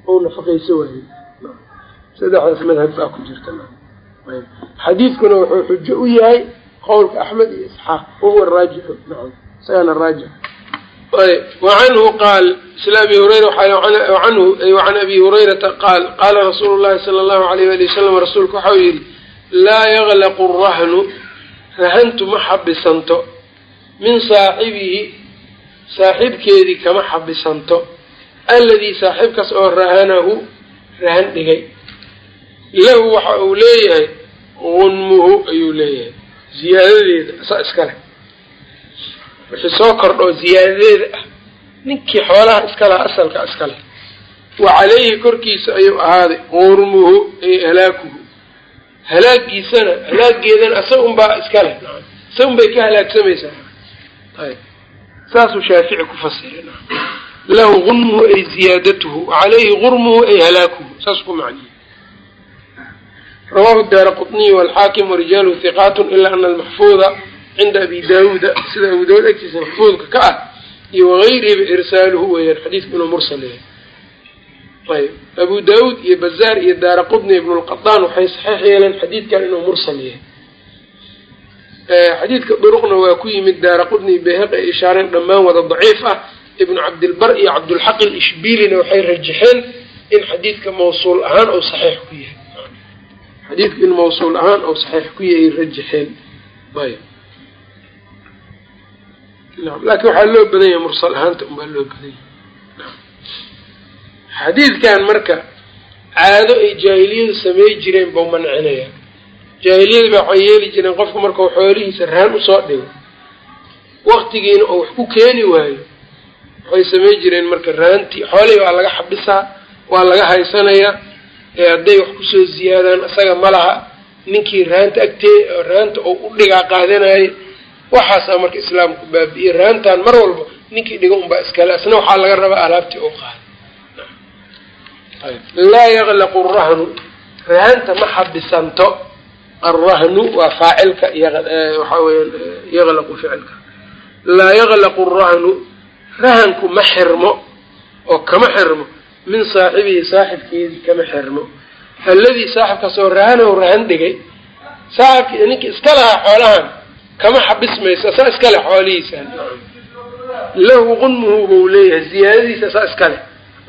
ou nafaqayso waayo saddexdaas madhab baa ku jirta. Xadiidkuna wuxuu xujo u yahay qowlka axmed iyo isxaaq. Wahuwa raajixu naam. Isagana raajix wacanhu qaal isla abi hurayra anhu wacan abi hurayrata qaal qaala rasuulu llahi sala allahu alayh wali wasalam rasuulku waxau yihi laa yaglaqu rahnu rahantu ma xabisanto. Min saaxibihi saaxiibkeedii kama xabisanto. Alladii saaxiibkaas oo rahanahu rahan dhigay. Lahu waxa uu leeyahay gunmuhu ayuu leeyahay. Ziyaadadeeda saa iskale wixii soo kordho ziyaadadeeda ah. Ninkii xoolaha iskalaha asalka iskale wa calayhi korkiisa ayuu ahaaday gurmuhu ay halaakuhu halaagiisana halaageedana isaga unbaa iskale isaga un bay ka halaagsamaysaa ayb. Saasuu shaafici ku fasiray lahu gunmuhu ay ziyaadatuhu wacalayhi gurmuhu ay halaakuhu. Saas ku macniye rawahu daara qطniy walxaakim warijaaluhu hiqaat ila ana almaxfuuda cinda abi daawuuda sida abu daawud agtiisa maxfuudka ka ah iyo wagayrihiba irsaaluhu weeyaan xadiidku inuu mursal yahay ayb abu daawuud iyo bazaar iyo daara qudni ibnu lqadaan waxay saxeix yeeleen xadiidkan inuu mursal yahay. Eh, xadiidka duruqna waa ku yimid daara qudni iyo bayhaqi ay ishaareen dhammaan wada daciif ah. Ibnu cabdilbar iyo cabdulxaq ilishbiilina waxay rajaxeen in xadiidka mawsuul ahaan ou saxiix ku yahay. Xadiidku in mawsuul ahaan ou saxiix ku yahay rajaxeen ayb laakiin waxaa loo badan yahay mursal ahaanta unbaa loo badan yahay xadiidkan marka caado ay jaahiliyadu samey jireen bau mancinaya. Jaahiliyada baa waxay yeeli jireen qofku markau xoolihiisa rahan u soo dhigo waktigiina oo wax ku keeni waayo waxay samey jireen marka rahantii xoolihii waa laga xabisaa waa laga haysanayaa ee hadday wax ku soo ziyaadaan isaga ma laha. Ninkii rahanta agtee rahanta oo u dhigaa qaadanaaye waxaasaa marka islaamku baabi'iyey rahantan mar walba ninkii dhiga unbaa iskale isna waxaa laga rabaa alaabtii oo qaada laa yaklaqu rahnu rahanta ma xabisanto alrahnu waa faacilka waxaa weya yaklaqu ficilka. Laa yaklaqu rahnu rahanku ma xirmo oo kama xirmo min saaxibihi saaxibkeedii kama xirmo. Alladii saaxibkaasoo rahanahu rahan dhigay saaxibki ninki iska lahaa xoolahan kama xabismayso saa iskale xoolihiisan lahu qunmuhu bau leeyahay ziyaadadiisa saa iskale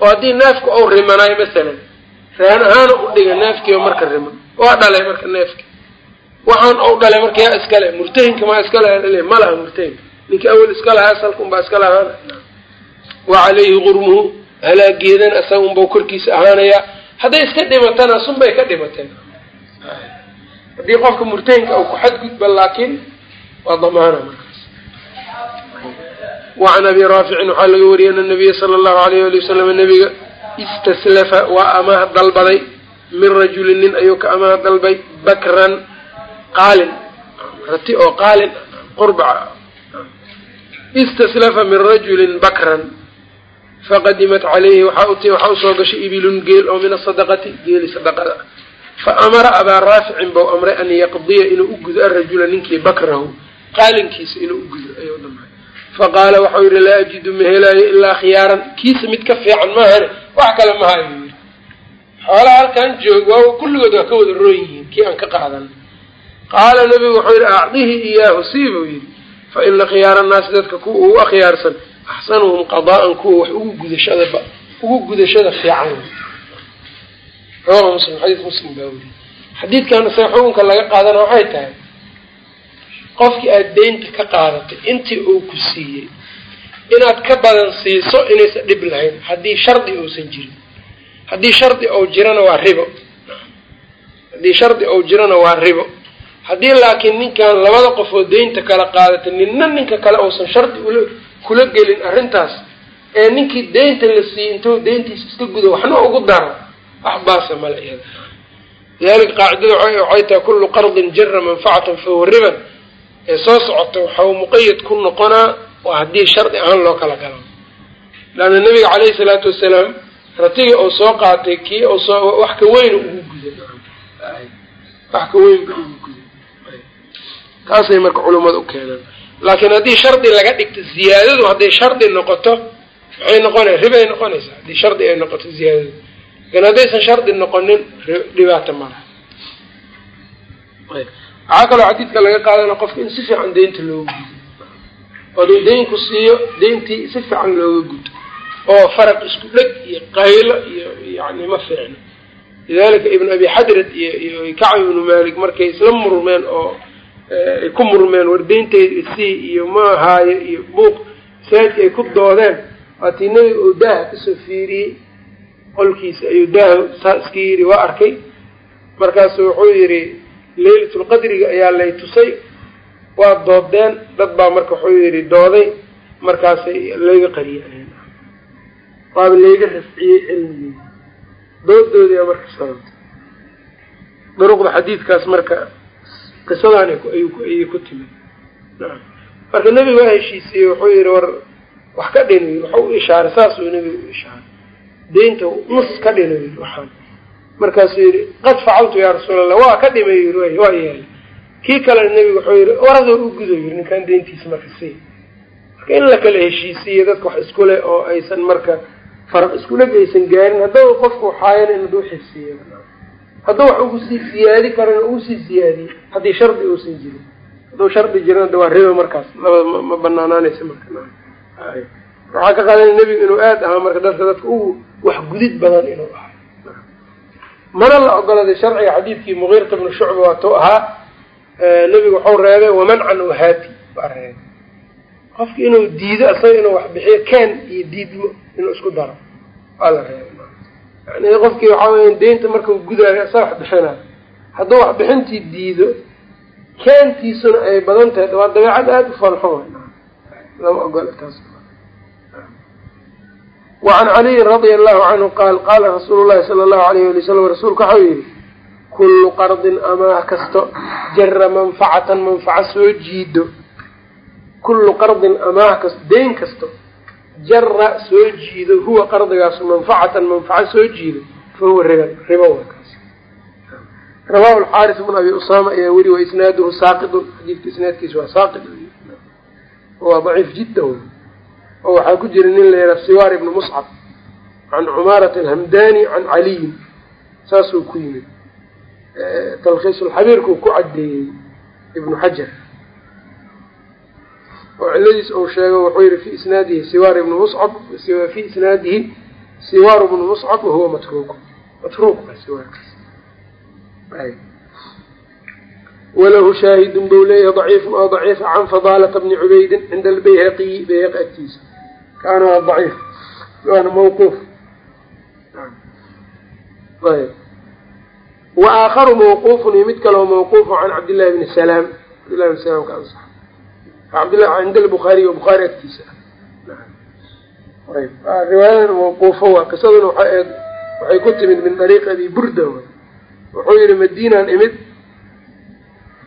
oo haddii neefka ou rimanayo masalan rahan ahaana u dhiga neefkiiba marka riman waa dhalay marka neefki waxaan ou dhalay marka yaa iskale murtahinka maa iska laha ma laha murtahinka ninki awel iska lahaa asalka unbaa iska lahaana wa calayhi qurmuhu halaageedana isaga unbau korkiisa ahaanayaa. Hadday iska dhimatana sunbay ka dhimateen. Haddii qofka murtahinka uu ku xadgudba laakiin waa damaana markaas wacan abi raaficin waxaa laga wariyay ana nabiya sala allahu alayh ali wasalam nabiga istaslafa waa amaah dalbaday min rajulin nin ayuu ka amaah dalbay bakran qaalin rati oo qaalin qurbaca istaslafa min rajulin bakran faqadimat calayhi waxaa ut waxaa u soo gashay ibilun geel oo min asadaqati geeli sadaqada fa amara abaa raaficin bau amray an yaqdiya inuu u gudo arajula ninkii bakrahu qaalinkiisa inuu u gudo dhamay faqaala waxau yihi laa ajidu ma helaayo ilaa khiyaaran. Kiisa mid ka fiican maahane wax kale maha ayuu yihi xoolaha halkan joog waa kulligood waa ka wada roon yihiin kii aan ka qaadan. Qaala nabigu waxau yihi acdihi iyaahu sii buu yihi fa ina khiyaara annaasi dadka kuwa ugu akhyaarsan axsanuhum qadaa'an kuwa wax ugu gudashada ugu gudashada fiican rawahu muslim xadiis muslim baa weriye xadiidkan isaga xukunka laga qaadana waxay tahay qofkii aada deynta ka qaadatay intii uu ku siiyey inaad ka badan siiso inaysan dhib lahayn haddii shardi uusan jirin. Haddii shardi ou jirana waa ribo. Haddii shardi ou jirana waa ribo. Haddii laakiin ninkan labada qof oo deynta kala qaadatay ninna ninka kale uusan shardi ula kula gelin arrintaas ee ninkii deynta la siiyey intuu deyntiisa iska gudo waxna ugu daro wax baasa male iyada lidalika qaacidada waxay tahay kullu qardin jara manfacatan fahuwa riban ee soo socota waxau muqayad ku noqonaa waa haddii shardi ahaan loo kala galo. Laanna nabiga caleyhi salaatu wasalaam ratigii uu soo qaatay kii soo wax ka weyn ugu guday wax ka weyn ba ugu guday taasay marka culummada u keenaan laakiin haddii shardi laga dhigto ziyaadadu hadday shardi noqoto maxay noqonay ribay noqonaysaa. Haddii shardi ay noqoto ziyaadadu. Lakin haddaysan shardi noqonin dhibaato malaha waxaa kaloo xadiidka laga qaadana qofka in si fiican deynta looga gudo. Ooduu deynku siiyo deyntii si fiican looga gudo. Oo faraq isku dheg iyo qaylo iyo yani ma fiicno lidalika ibn abi xadrad iyo iyo kacb ibnu malik markay isla murmeen oo ay ku murmeen war deynteyda isii iyo ma ahaayo iyo buuq masaajidka ay ku doodeen waatii nebiga oo daaha ka soo fiiriyey qolkiisa ayuu daaha saa iska yidhi waa arkay. Markaasu wuxuu yidhi leylatulqadriga ayaa lay tusay. Waa doodeen dad baa marka wuxuu yidhi dooday. Markaasay layga qariyay waaba layga rafciyey cilmigeyda doodoodiaa marka sababtay. Duruqda xadiidkaas marka qisadaan ayay ku timid. Marka nebiga waa heshiisiyey wuxuu yidhi war wax ka dhino yii waxa u ishaaray saasuu nebiga u ishaaray deynta nus ka dhino yii waxaan markaasuu yidhi qad facaltu yaa rasuul allah waa ka dhimay yii waa yeelay. Kii kalena nebiga wuxuu yidhi waradoo u gudo yiri ninkaan deyntiisa marka sii marka in la kala heshiisiiyo dadka wax isku leh oo aysan marka faraq iskuleg aysan gaarin haddaba qofku waxaayan in xisiiyo hadduu wax ugu sii siyaadi karana ugu sii siyaadiye haddii shardi uusan jirin. Hadduu shardi jirin hadda waa riba markaas. Labada ma banaanaanaysa marka. Waxaa ka qaadana nebigu inuu aad ahaa marka dadka dadka ugu wax gudid badan inuu ahaa mana la ogoladay sharciga xadiidkii mugiirata bnu shucba waatuu ahaa nebigu waxau reebay wamancan wahaati baa reebay. Qofki inuu diido isaga inuu wax bixiyo keen iyo diidmo inuu isku daro. Waa la reebay. Yani qofkii waxaa weya deynta markau gudaayo isaga wax bixinayo hadduu wax bixintii diido keentiisuna ay badan tahay. Waa dabeecad aada u falxun lama ogola taas wacan caliyin radia allahu canhu qaal qaala rasuulu llahi sala allahu alayh ali wasalam rasuulka waxau yihi kullu qardin amaah kasto jara manfacatan manfaco soo jiido kullu qardin amaah kasto deyn kasto jara soo jiido huwa qardigaasu manfacatan manfaco soo jiido fa huwa riba riba waa kaas rawahu alxaaris bn abi usama ayaa weri wa isnaaduhu saaqidun xadiidka isnaadkiisa waa saaqid waa daciif jiddan oo waxaa ku jira nin la yidhaha siwaar ibnu muscab can cumaarat alhamdani can caliyin saasuu ku yimid. Talkhiisulxabiirkuu ku caddeeyey ibnu xajar. Oo ciladiis uu sheego wuxuu yihi fi isnaadihi siwaar ibnu muscab fi isnaadihi siwaar ibnu muscab wahuwa matruuk matruuk ba siwaarkaas walahu shaahidun bau leeyahay daciifun oo daciifa can fadaalata bni cubaydin cinda albayhaqiyi bayhaqi agtiisa kaana waa daciif waana mawquuf ayb wa aakharu mawquufun iyo mid kaleo mawquufu can cabdillahi bni salaam cabdillahi bni salaam ka ansax cabdillah cinda albukhaariy o bukhaari agtiisa ayb riwaayadan mawquufo waa qisaduna waxay waxay ku timid min dariiqi abi burda wuxuu yihi madiinaan imid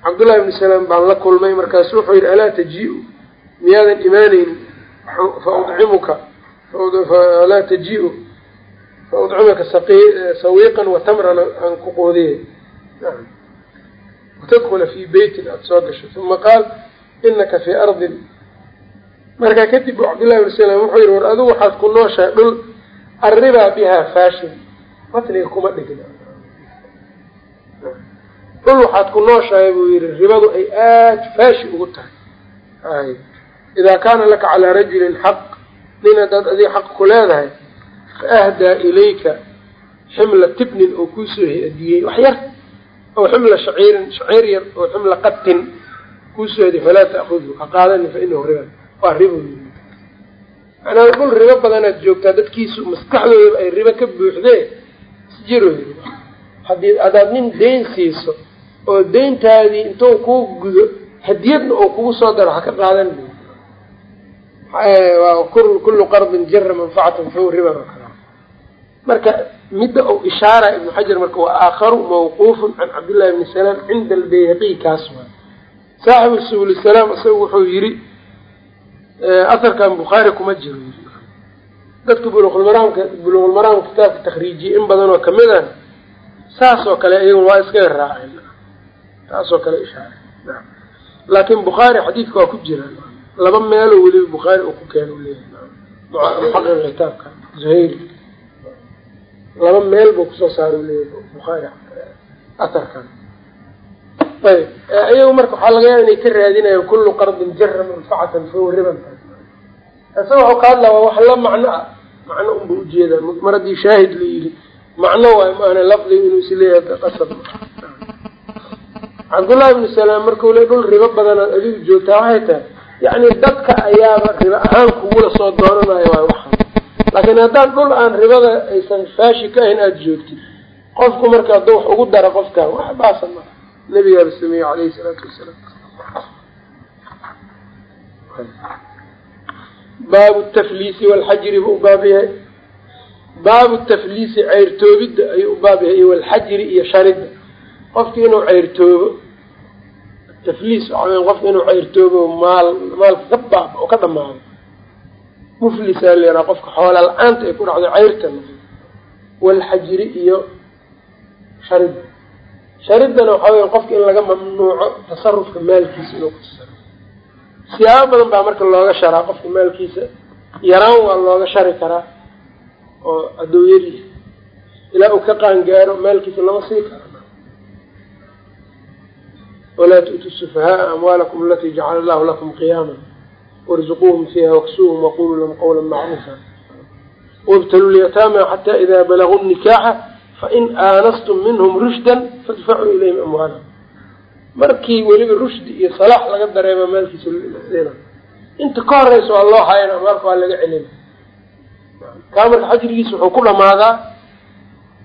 cabdullahi bni salaam baan la kulmay markaasu wuxuu yihi alaa taji-u miyaadan imaaneynin fa udcimuka alaa taji-u fa udcimaka sawiiqan wa aan ku qoodiye watadkula fii beytin aada soo gasho uma qaal inaka fii ardin markaa kadib cabdullahi bni salaam wuxuu yihi war adigu waxaad ku nooshahay dhul arribaa bihaa faashin matniga kuma dhigna dhul waxaad ku nooshahay buu yihi ribadu ay aada faashi ugu tahay idaa kaana laka calaa rajulin xaq nin haddaad adiga xaq ku leedahay fa ahdaa ilayka ximla tibnin oo kuusoo hadiyey wax yar oo ximla shaciirin shaciir yar oo ximla qatin kuusoo hadiy falaa ta'khudhu ha qaadani fa riba waa ribo macnaa dhul ribo badanaad joogtaa dadkiisu maskaxdooda ay ribo ka buuxdee isjiro haddii haddaad nin deyn siiso oo deyntaadii intuu kuu gudo hadiyadna oo kugu soo daro ha ka qaadan kullu qardin jara manfacatan fahu riba marka midda uu ishaara ibnu xajar marka waa aakharu mawquufun can cabdillahi bni salaam cinda albayhaqiy kaas waa. Saaxibu subul salaam isaga wuxuu yidhi asarkan bukhaari kuma jiro dadka buluqulmaraamka buluqulmaraamka kitaabka takriijiyey in badan oo ka mid ah saas oo kale iyagun waa iskaga raaceen. Taasoo kale ishaaray laakin bukhaari xadiidka waa ku jiraan laba meeloo weliba bukhaari uu ku keena leeyahay. Muxaqiq kitaabka zuhayri laba meel buu ku soo saara leeyahay bukhaari asarkan ayb iyagu marka waxaa laga yaaba inay ka raadinayaan kullu qardin jara manfacatan fahuwa riban. Isaga waxuu ka hadlaa waa wax la macno ah. Macno unba u jeedaa mar haddii shaahid la yidhi macno waay maana lafdiga inuu is leeyahay qasab. Cabdullahi ibnu salaam markuu le dhul ribo badanaad adigu joogtaa waxay tahay yacni dadka ayaaba ribo ahaan kugula soo doonanayo waay waxan laakiin haddaan dhul aan ribada aysan faashi ka ahayn aada joogtid qofku marka hadduu wax ugu dara qofkaa wax baasa maa nabigaaba sameeyey calayhi salaatu wasalaam. Baabu tafliisi walxajri buu u baab yahay. Baabu tafliisi ceyrtoobidda ayuu u baab yahay iyo walxajri iyo sharidda. Qofki inuu ceyrtoobo tafliis waxaa weya qofka inuu ceyrtoobo maal maalka ka baab oo ka dhamaado muflisaa leeraa qofka xoola la'aanta ay ku dhacdo ceyrta walxajri iyo sharidda shariddana waxaa weya qofka in laga mamnuuco tasarufka maalkiisa inuu ku tasarufo siyaabo badan baa marka looga sharaa qofka maalkiisa. Yaraan waa looga shari karaa oo adooyadiisa ilaa uu ka qaangaaro maalkiisa lama sii karo walaa tu'tu sufahaaa amwaalakum alatii jacala allahu lakum qiyaama warzuquuhum fiiha waksuuhum waquluu lahum qawla macruufa wabtaluu lyataama xataa idaa balaguu nikaaxa fain aanastum minhum rushdan fadfacuu ilayhim amwaalahum markii weliba rushdi iyo salaax laga dareema maalkiisa inta ka horeysa waa loo hayana maalka waa laga celina kaa marka xajrigiisa wuxuu ku dhamaadaa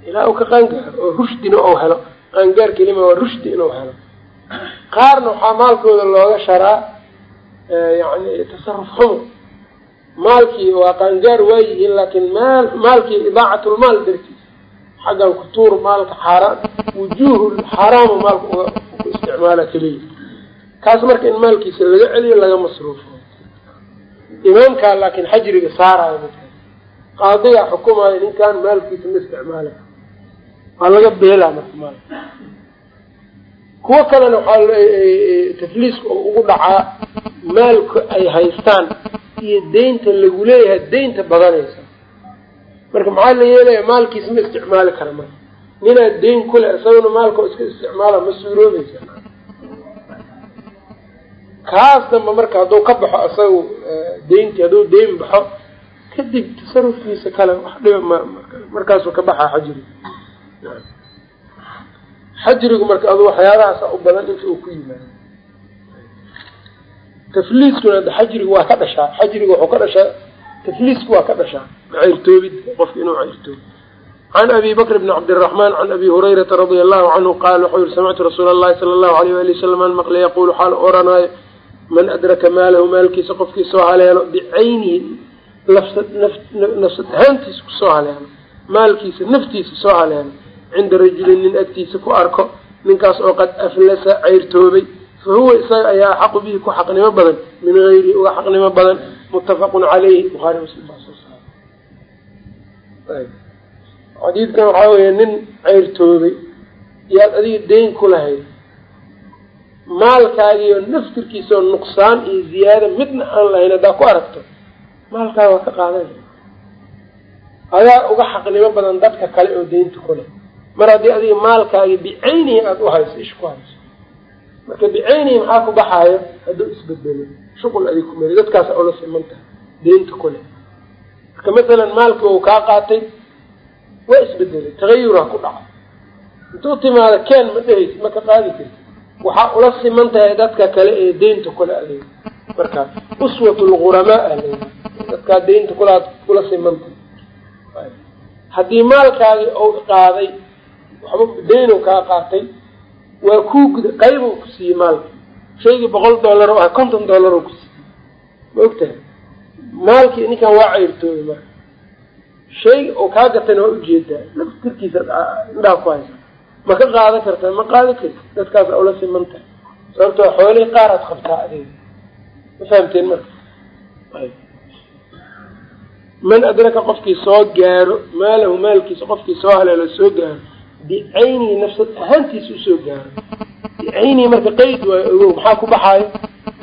ilaa uu ka qaangaaro oo rushdina ou helo qaangaar kelima waa rushdi inuu helo qaarna waxaa maalkooda looga sharaa yani tasaruf xumo maalkii waa qaangaar waayihiin laakiin maal maalkii idaacatlmaal dartiis xaggan kutuur maalka xaaraan wujuuhu xaaraama maalka uga ku isticmaala keliya. Kaas marka in maalkiisa laga celiyo laga masruufo. Imaamkaa laakiin xajriga saarayo midka qaadigaa xukumaayo ninkaan maalkiisa ma isticmaala. Waa laga beelaa marka maalka kuwo kalena waxaa tafliiska oo ugu dhacaa maalka ay haystaan iyo deynta lagu leeyahay deynta badanaysa. Marka maxaa la yeelaya maalkiisa ma isticmaali kara marka. Ninaad deyn kule isaguna maalka iska isticmaala ma suuroobaysa. Kaas damba marka hadduu ka baxo isagu deyntii hadduu deyn baxo kadib tasarufkiisa kale wax dhiba m markaasuu ka baxaa xajriga xajrigu marka adu waxyaabahaasa u badan inta uu ku yimaado tafliiskuna xajrigu waa ka dhashaa xajrigu wuxuu ka dhashaa tafliisku waa ka dhashaa ceyrtoobid qofka inuu ceyrtoobi can abi bakr bni cabdiraxmaan can abi hurayrata radia allahu canhu qaala wuxuu yihi samictu rasuula allahi sala allahu alayh waali wasalam an maqle yaquulu xaal oranaayo man adraka maalahu maalkiisa qofkii soo haleelo bicaynihi nafsad ahaantiisa ku soo haleelo maalkiisa naftiisa soo haleelo cinda rajulin nin agtiisa ku arko ninkaas oo qad aflasa ceyrtoobay fa huwa isaga ayaa axaqu bihi ku xaqnimo badan min gayrihi uga xaqnimo badan muttafaqun caleyhi buhaari muslim baa soo saaray. Xadiidkan waxaa weeye nin ceyrtoobay yaad adiga deyn ku lahayd maalkaagiiyo naftirkiisaoo nuqsaan iyo ziyaado midna aan lahayn haddaa ku aragto maalkaaga waa ka qaadanaya adaa uga xaqnimo badan dadka kale oo deynta ku leh mar haddii adiga maalkaagi bicaynihi aada u hayso ish ku hayso. Marka bicaynihi maxaa ku baxaayo? Hadduu isbedelo shuqul adig ku meli dadkaasa ula siman tahay. Deynta ku leh. Marka masalan maalkii uu kaa qaatay waa isbedelay. Tagayuraa ku dhaca. Intuu timaado keen ma dhehaysi ma ka qaadi karti waxaa ula siman tahay dadka kale ee deynta kule adeeg marka uswat lguramaa ale dadkaa deynta kula kula simantahay haddii maalkaagii ou qaaday waxba deynu kaa qaatay waa kuu guda qayb ku siiyey maalka. Shaygii boqol dollar o ah konton dollar oo ku siiyey. Ma ogtahay? Maalkii ninkan waa ceyrtooday marka. Shayga oo kaa gatayna waa u jeedaa laftirkiisa indhaha ku haysa. Ma ka qaadan kartaa? Ma qaadi karti dadkaasa ula siman tahay sababtoo xoolihii qaar aad qabtaa adeeg ma fahamteen marka? Man adraka qofkii soo gaaro maalahu maalkiisa qofkii soo haleelo soo gaaro bicaynihi nafsad ahaantiisa u soo gaaro bicaynihi marka qeyd waayo ogow maxaa ku baxaayo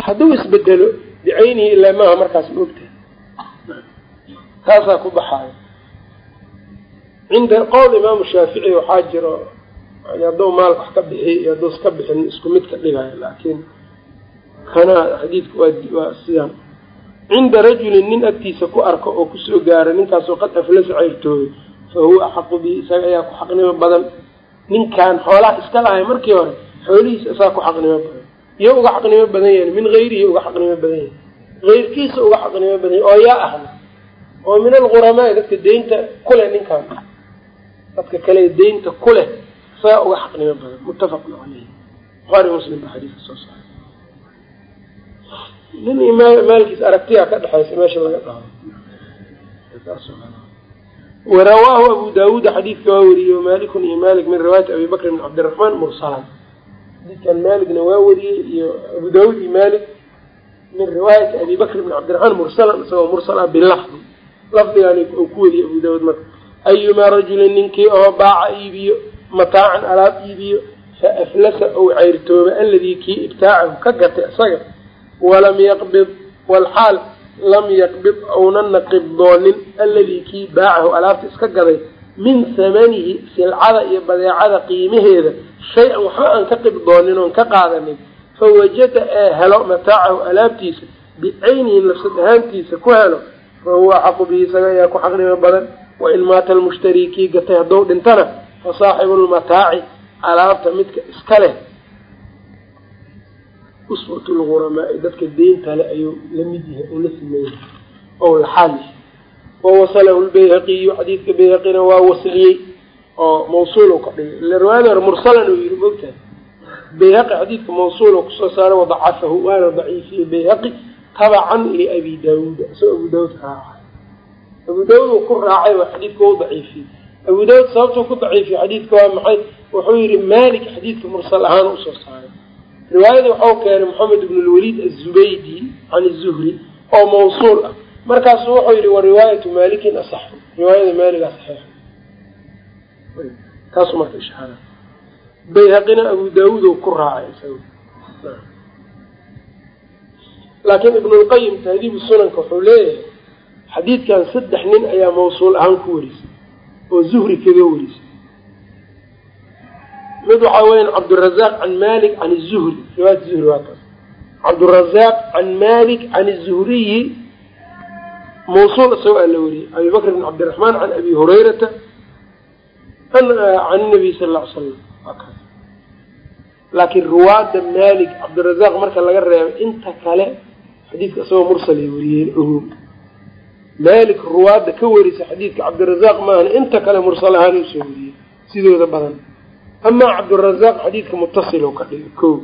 hadduu isbedelo bicaynihi ilaa maaha markaas ma ogtahay taasaa ku baxaayo cinda qowl imaamu shaafici waxaa jiro hadduu maalka wax ka bixiy iyo hadduu iska bixin isku mid ka dhigayo laakiin kana xadiidku waa sidaan cinda rajulin nin agtiisa ku arko oo ku soo gaaro ninkaasoo qad aflasa ceyrtooyo fa huwa axaqu bihi isaga ayaa ku xaqnimo badan. Ninkan xoolaha iska lahay markii hore xoolihiisa isaa ku xaqnimo badan. Iyo uga xaqnimo badan yahay min hayrihi uga xaqnimo badan yahay. Hayrkiisa uga xaqnimo badan yahay oo yaa ahna oo min alghuramaa dadka deynta kuleh ninkaan. Dadka kale deynta kuleh isagaa uga xaqnimo badan. Muttafaqun caleyh buhaari muslim baa xadiiska soo saaray nin maalkiis aragtiyaa ka dhexaysa meesha laga dhaho warawaahu abu daawuuda xadiidka waa wariyey maalikun iyo malik min riwaayati abi bakr bn cabdiraxmaan mursalan xadiidkan maaligna waa wariyey iyo abu daawuud iyo malik min riwaayati abi bakr bn cabdiraxmaan mursalan isagoo mursal ah bilafdi lafdigaan uu ku wariyey abu daawuud marka ayumaa rajulin ninkii oo baaca iibiyo mataacan alaab iibiyo fa aflasa ou ceyrtooba alladii kii ibtaacahu ka gatay isaga walam yaqbid walxaal lam yaqbid ounana qibdoonin alladii kii baacahu alaabta iska gaday min hamanihi silcada iyo badeecada qiimaheeda shay-an waxba aan ka qibdoonin oon ka qaadanin fawajada ee helo mataacahu alaabtiisa bicaynihi nafsad ahaantiisa ku helo fa huwa axaqu bihi isaga ayaa ku xaqnimo badan wain maata almushtarii kii gatay hadduu dhintana fa saaxibu lmataaci alaabta midka iska leh uswat dadka deynta le ayuu la mid yahay oo la sameeyey. Oo laxaal yahay wawasalahu lbayhaqiyu xadiidka bayhaqina waa wasliyey oo mawsuul ka dhigay. Ila riwaayada mursalan uu yihi mogtahay bayhaqi xadiidka mawsuul ku soo saaray wadacafahu waana daciifiyey bayhaqi tabacan liabi daawuud isagoo abu daawud raacay. Abu daawud uu ku raacay waa xadiidka u daciifiyey. Abu daawud sababtuu ku daciifiyey xadiidka waa maxay? Wuxuu yihi malik xadiidka mursal ahaan u soo saaray riwaayada waxau keenay moxamed ibn lwaliid azubaydi can zuhri oo mawsuul ah. Markaasu wuxuu yihi wa riwaayatu malikin asaxu riwaayada maaligaa saxiixa taasu marka ishaara. Bayhaqina abu daawuud oo ku raacay isaga laakiin ibnulqayim tahdiibu sunanka wuxuu leeyahay xadiidkan saddex nin ayaa mawsuul ahaan ku warisay oo zuhri kaga warisay mid waxaa weyan cabdurazaaq can malik can zuhri. Riwaayat zuhri waa taas cabdurazaaq can malik can zuhriyi mawsuul isagoo aa la wariyey. Abi bakr bn cabdiraxmaan can abi hurayrata can nabiy sal ly slam waa kaas laakiin ruwaada malik cabdirazaaq marka laga reebo inta kale xadiidka isagoo mursalay wariyeen ogo malik ruwaada ka warisa xadiidka cabdirazaaq maahana inta kale mursal ahaan u soo wariyey. Sidooda badan amaa cabdirazaaq xadiidka mutasiloo ka dhigay ko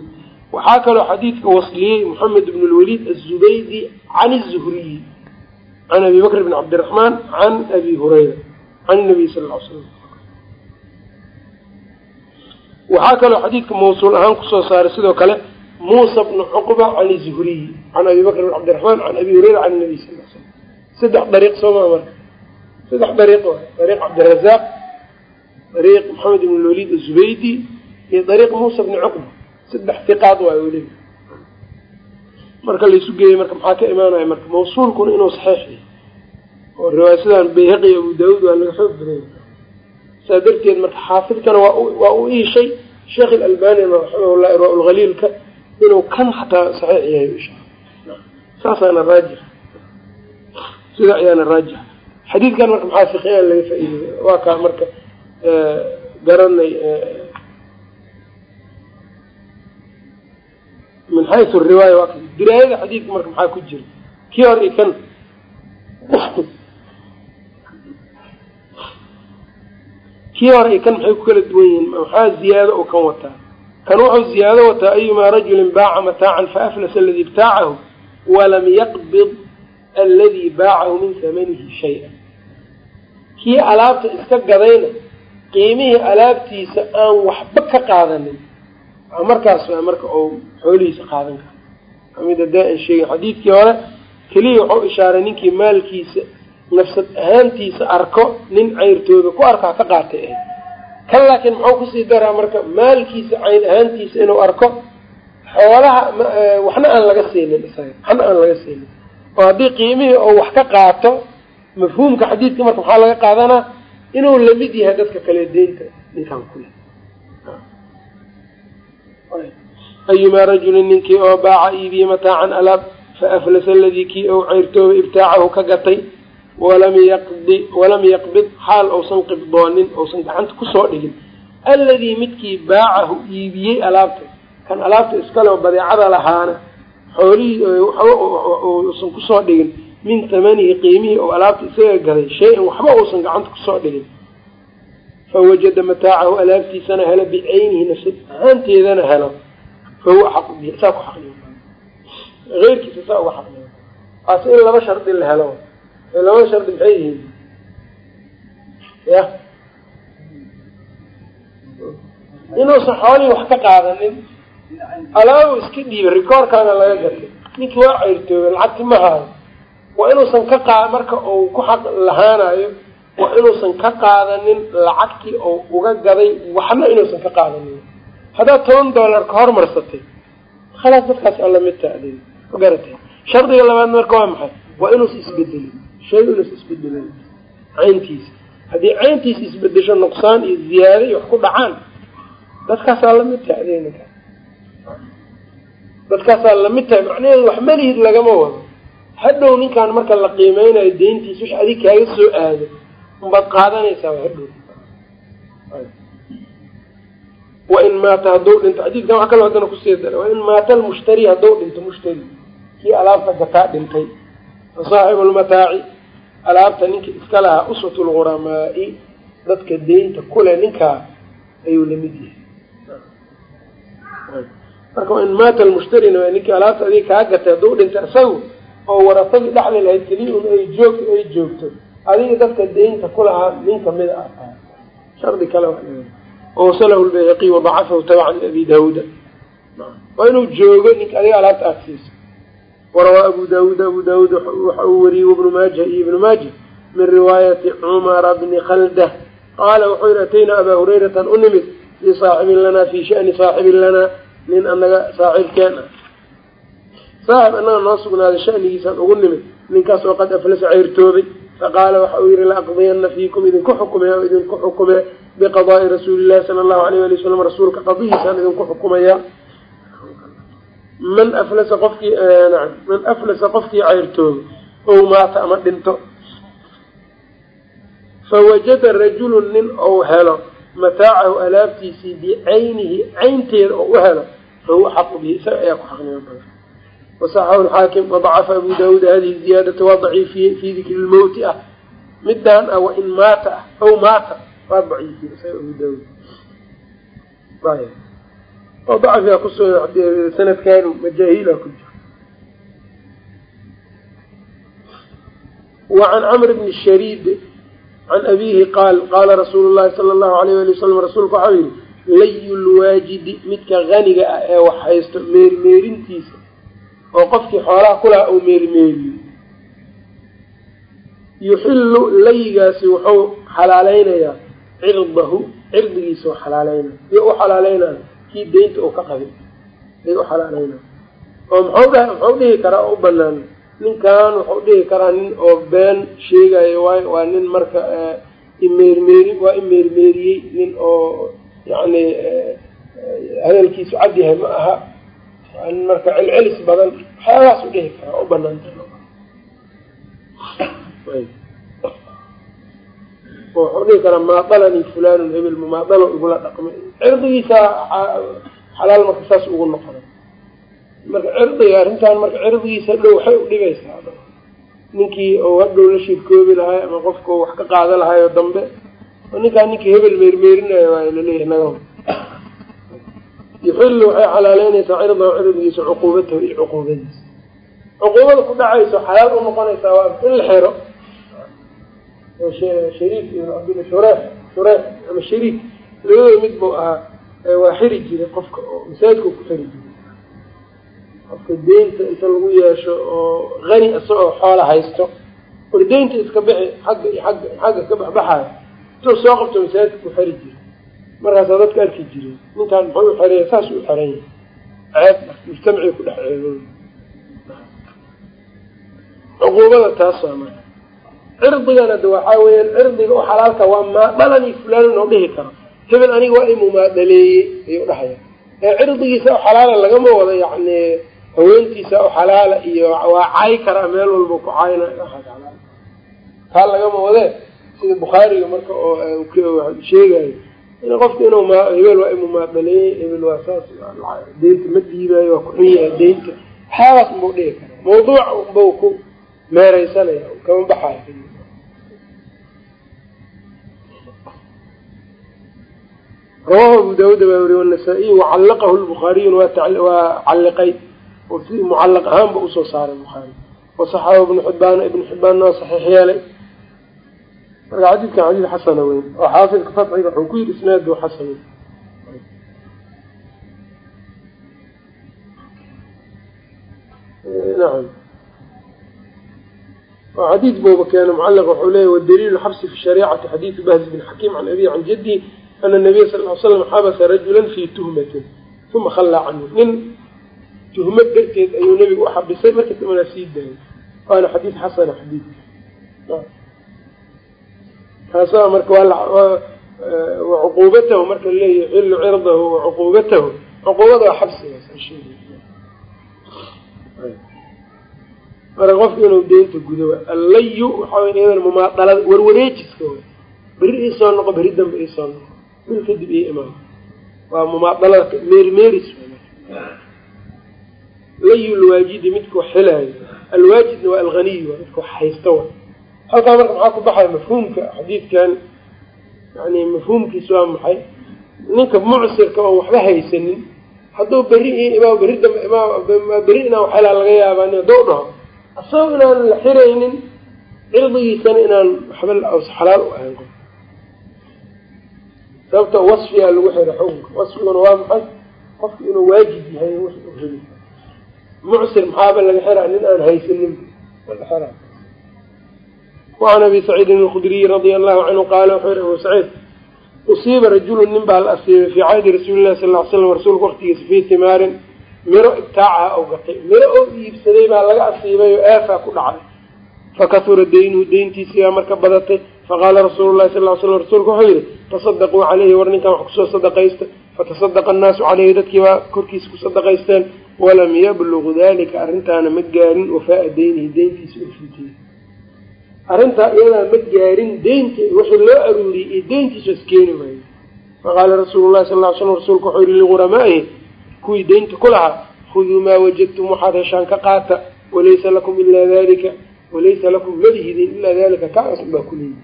waxaa kaloo xadiidka wasliyey moxamed ibn lwaliid azubaydi can zuhriyi can abi bakr bn cabdiraxmaan can abi hurayra can nabiy sal l slam waxaa kaloo xadiidka mawsuul ahaan ku soo saaray sidoo kale muusa bnu cuqba can zuhriyi can abi bakr bn cabdiraxmaan can abi hurayra can nabiy sal l slam saddex dariiq soo maa marka saddex dariiq waay dariiq cabdirazaaq dariiq maxamed ibn lwaliid azubaydi iyo dariiq muusa bni cuqba saddex fiqaad waay weliba marka laysu geeyey marka maxaa ka imaanaya? Marka mawsuulkuna inuu saxiix yahay. Oo riwaaya sidaan bayhaqi abu daawuud waa laga xoog badanya saa darteed marka xaafidkana waa waa u iishay sheekh ilalbanina raximahullah irwaa lhaliilka inuu kan xataa saxiix yahay isha saasaana raajix sida ayaana raajix xadiidkan marka maxaa fiqiyaan laga faa-iidaya waa kaa marka garanay min xaysu riwaaya waa diraayada xadiidka marka maxaa ku jira? Kii hore i kan. Kii hore i kan maxay ku kala duwan yihiin? Maxaa ziyaado oo kan wataa? Kan wuxuu ziyaado wataa ayumaa rajulin baaca mataacan faaflasa aladii ibtaacahu walam yaqbid aladii baacahu min hamanihi shay-a kii alaabta iska gadayna qiimihii alaabtiisa aan waxba ka qaadanin. Markaas marka uu xoolihiisa qaadan karo. Mid hadaa an sheegin xadiidkii hore keliya wuxuu ishaaray ninkii maalkiisa nafsad ahaantiisa arko nin cayrtooda ku arkaa ka qaatay ahayd kan laakiin muxuu ku sii daraa marka maalkiisa cayn ahaantiisa inuu arko? Xoolaha waxna aan laga siinin isaga waxna aan laga siinin oo haddii qiimihii oo wax ka qaato mafhuumka xadiidka marka maxaa laga qaadanaa inuu la mid yahay dadka kale deynta ninkaan kule ayumaa rajulin ninkii oo baaca iibiye mataacan alaab fa aflasa aladii kii ou ceyrtooba ibtaacahu ka gatay walam yaqdi walam yaqbid xaal uusan qibdoonin uusan gacanta ku soo dhigin. Alladii midkii baacahu iibiyey alaabta kan alaabta iskaleo badeecada lahaana xoolihii uusan ku soo dhigin min tamanihi qiimihii ou alaabta isaga gaday shay-an waxba uusan gacanta ku soo dhigin. Fawajada mataacahu alaabtiisana helo bicaynihi nafsad ahaanteedana helo. Fahuwa xaqu bihi saa ku xaqniyo eyrkiisa saa uga xaqniyo waase in laba shardi la helo labada shardi maxay yihiin? Ya? Inuusan xoolihii wax ka qaadanin alaabo iska dhiibay rikoorkaana laga gatay. Ninkii waa ceyrtoobe lacagti ma haayo waa inuusan ka qaad marka uu ku xaq lahaanayo waa inuusan ka qaadanin lacagtii oo uga gaday waxna inuusan ka qaadanin. Haddaad toban dollar ka hormarsatay khalaas dadkaas alla mid taadin ma garatay shardiga labaad marka waa maxay? Waa inuusa isbedelin shay inuusa isbedelin cayntiisa haddii cayntiisa isbedesho nuqsaan iyo ziyaado iyo wax ku dhacaan dadkaasaa la mid tahay adinka dadkaasaa la mid tahay macnaheedu wax malihid lagama wado hadhow ninkaan marka la qiimeynayo deyntiisa wix adig kaaga soo aado unbaad qaadanaysaa hadhow. Wain maata hadduu dhinto. Xadiidkan wax kaloo haddana ku sii dara wain maata almushtari hadduu dhinto mushtari. Kii alaabta gataa dhintay. Fa saaxibu lmataaci alaabta ninka iska lahaa uswat lghuramaa'i dadka deynta kule ninkaa ayuu la mid yahay. Marka wain maata almushtarina ninkii alaabta adiga kaa gatay hadduu dhintay isagu oo warafadii dhexli lahayd keliya un ay joog ay joogto adiga dadka deynta kulahaa nin kamida ah. Tahay shardi kale wwasalahu lbayhaqiy wadacafahu tabacan liabi daawuuda waa inuu joogo ninka adiga alaabta aada siiso warawaa abu daawuud abu daawuud waxa uu wariyey ibnu maaja iyo ibnu maaja min riwaayati cumara bni khaldah qaala wuxuu yihi ataynaa abaa hurayratan u nimid fii saaxibin lanaa fii shani saaxibin lanaa nin anaga saaxiibkeen ah saaxib annaga noo sugnaaday shanigiisaan ugu nimid ninkaas oo qad aflasa ceyrtoobay faqaala waxa uu yihi laaqdiyana fiikum idinku xukumee oo idinku xukumee biqadaai rasuuli llahi sala allahu alayh ali wasalam rasuulka qadihiisaan idinku xukumayaa man aflasa qofkii naam man aflasa qofkii ceyrtooba ow maata ama dhinto. Fawajada rajulun nin ou helo mataacahu alaabtiisii bicaynihi caynteeda oo u helo fahuwa xaqu bihi isaga ayaa ku xaqnimo badan wasaxahu lxaakim wadacafa abu daawuud hadihi ziyaadata waa daciifiye fii dikri lmowti ah midaan ah wain maata ah aw maata waa daciifiye isaga abu daawuud oo dacfiga kusugan sanadkaanu majaahiila ku jira wacan camr bni shariid can abiihi qaal qaala rasuulu llahi sala allahu alayh ali wasalam rasuulku waxau yihi layu lwaajidi midka haniga ah ee wax meermeerintiisa oo qofkii xoolaha kulaha uu meerimeeriyo yuxillu layigaasi wuxuu xalaaleynayaa cirdahu cirdigiisa u xalaaleynaya iyo u xalaaleynaya kii deynta uu ka qabin ay u xalaaleynaya oo muxuu dh muxuu dhihi karaa u banaan ninkan wuxuu dhihi karaa nin oo been sheegayo waayo waa nin marka imeermeeri waa imeermeeriyey nin oo yacni hadalkiisu cad yahay ma aha marka celcelis badan waxyaabahaas u dhihi karaa u banaanta wuxuu dhihi karaa maadalanii fulanun hebel maadalo igula dhaqmay cirdigiisa xalaal marka saas ugu noqona marka cirdiga arrintan marka cirdigiisa dhow waxay u dhigaysaa ninkii oo hadhow la shirkoobi lahay ama qofka wax ka qaada lahayo dambe oo ninkaa ninkii hebel meermeerinayo waay la leeyahay naga yuxillu waxay xalaaleynaysaa cirdahu cirdigiisa cuquubatahu iyo cuquubadiisa cuquubada ku dhacayso xalaal u noqonaysaa waa in la xero shariik ibn shureex shureex ama shariik labadooda mid buu ahaa waa xiri jiray qofka oo masaajidka ku xiri jiray qofka deynta inta lagu yeesho oo hani isagoo xoola haysto war deynta iska bixi xagga xagga ka baxbaxayo intuu soo qabto masaajidka ku xiri jiray markaasaa dadka arki jiray ninkaan muxuu u xeraya saas u xeran yahay ceeb mujtamacii ku dhex ceebooy cuquubada taas waa marka cirdigana de waxaa weeyaan cirdiga u xalaalka waa maadhalani fulaanin oo dhihi karo. Hebel aniga waa imu maadhaleeyey ayuu dhahaya ee cirdigiisa u xalaala lagama wado yacni haweentiisa u xalaala iyo waa cay karaa meel walba ku cayna taa lagama wadee sida bukhaariga marka oo sheegayo qofka inuu hebel waa imu maadhaleeyey hebel waa saas deynta ma dhiibaayo waa kuxun yahay deynta. Waxyaabaas unbau dhihi karaa mawduuc unbau ku meereysanaya kama baxayo. Rawahu abu daawuud baa weriye wanasaa-iy wacallaqahu lbukhaariyun waa calliqay. Oo si mucallaq ahaanba u soo saaray bukhaari wasaxahu ibnu xibbaana ibnu xibbaanna waa saxiix yeelay marka xadiidkan xadiid xasana weyn oo xaafidka fatxiga wuxuu ku yidhi isnaadu xasan. Nacam xadiid buuba keena mucallaq wuxuu leeyahy wadaliilu xabsi fi shariicati xadiidu bahz bin xakiim can abiy can jaddi ana nabiya sal ly slam xabasa rajulan fii tuhmatin uma khallaa canhu. Nin tuhmad darteed ayuu nebigu u xabisay marka damana sii daayay. Waana xadiid xasana xadiid kaasa marka wacuquubatahu marka leeyahy cilu cirdahu wacuquubatahu cuquubada waa xabsigaas marka qofka inuu deynta gudo allayu waxaa iyadana mumaadalada warwareejiska w beri iisoo noqo beri dambe iisoo noqo. Bil kadib iyo imaam waa mumaadalada meerimeeris layu lwaajidi midka wax helaayo alwaajidna waa alghaniy wax haysta halkaa marka maxaa ku baxaya mafhuumka xadiidkan yani mafhuumkiisa waa maxay? Ninka mucsirka oon waxba haysanin hadduu beri iyo imaam beri dambe imaam beri inaan wax helaa laga yaabaa hadduu dhaho asagoo inaan la xiraynin cirdigiisana inaan waxba xalaal u ahayn qof. Sababta wasfigaa lagu xira xukunka. Wasfiguna waa maxay? Qofka inuu waajib yahay w mucsir maxaaba laga xiraa nin aan haysanin laga xira wacan abi saciidin alkhudriyi radia allahu canhu qaala wuxuu yihi abu saciid usiiba rajulun nin baa la asiibay fii cahdi rasuuli llahi sal ly slam rasuulka waqtigiisa fii timaarin miro ibtaacaha ou gatay miro oo iibsaday baa laga asiibay oo aafaa ku dhacay fakahura deynuhu deyntiisii baa marka badatay faqaala rasuulu llahi sal ly slam rasuulka wuxuu yihi tasadaquu caleyhi war ninkan wax ku soo sadaqaysta fatasadaqa annaasu caleyhi dadkii baa korkiisa ku sadaqaysteen walam yabluq dalika arrintaana ma gaarin wafaa deynihi deyntiisa ofinteeda arrintaa iyadaa ma gaarin deynta wixii loo aruuriyey iyo deyntiisa iskeeni waayo faqaala rasuulu llahi sal ly slam rasuulka wuxuu yihi liquramaa'ihi kuwii deynta ku lahaa khuduu maa wajadtum waxaad heshaan ka qaata walaysa lakum ilaa dalika walaysa lakum malihidin ilaa dalika kaas baa kuleeyihi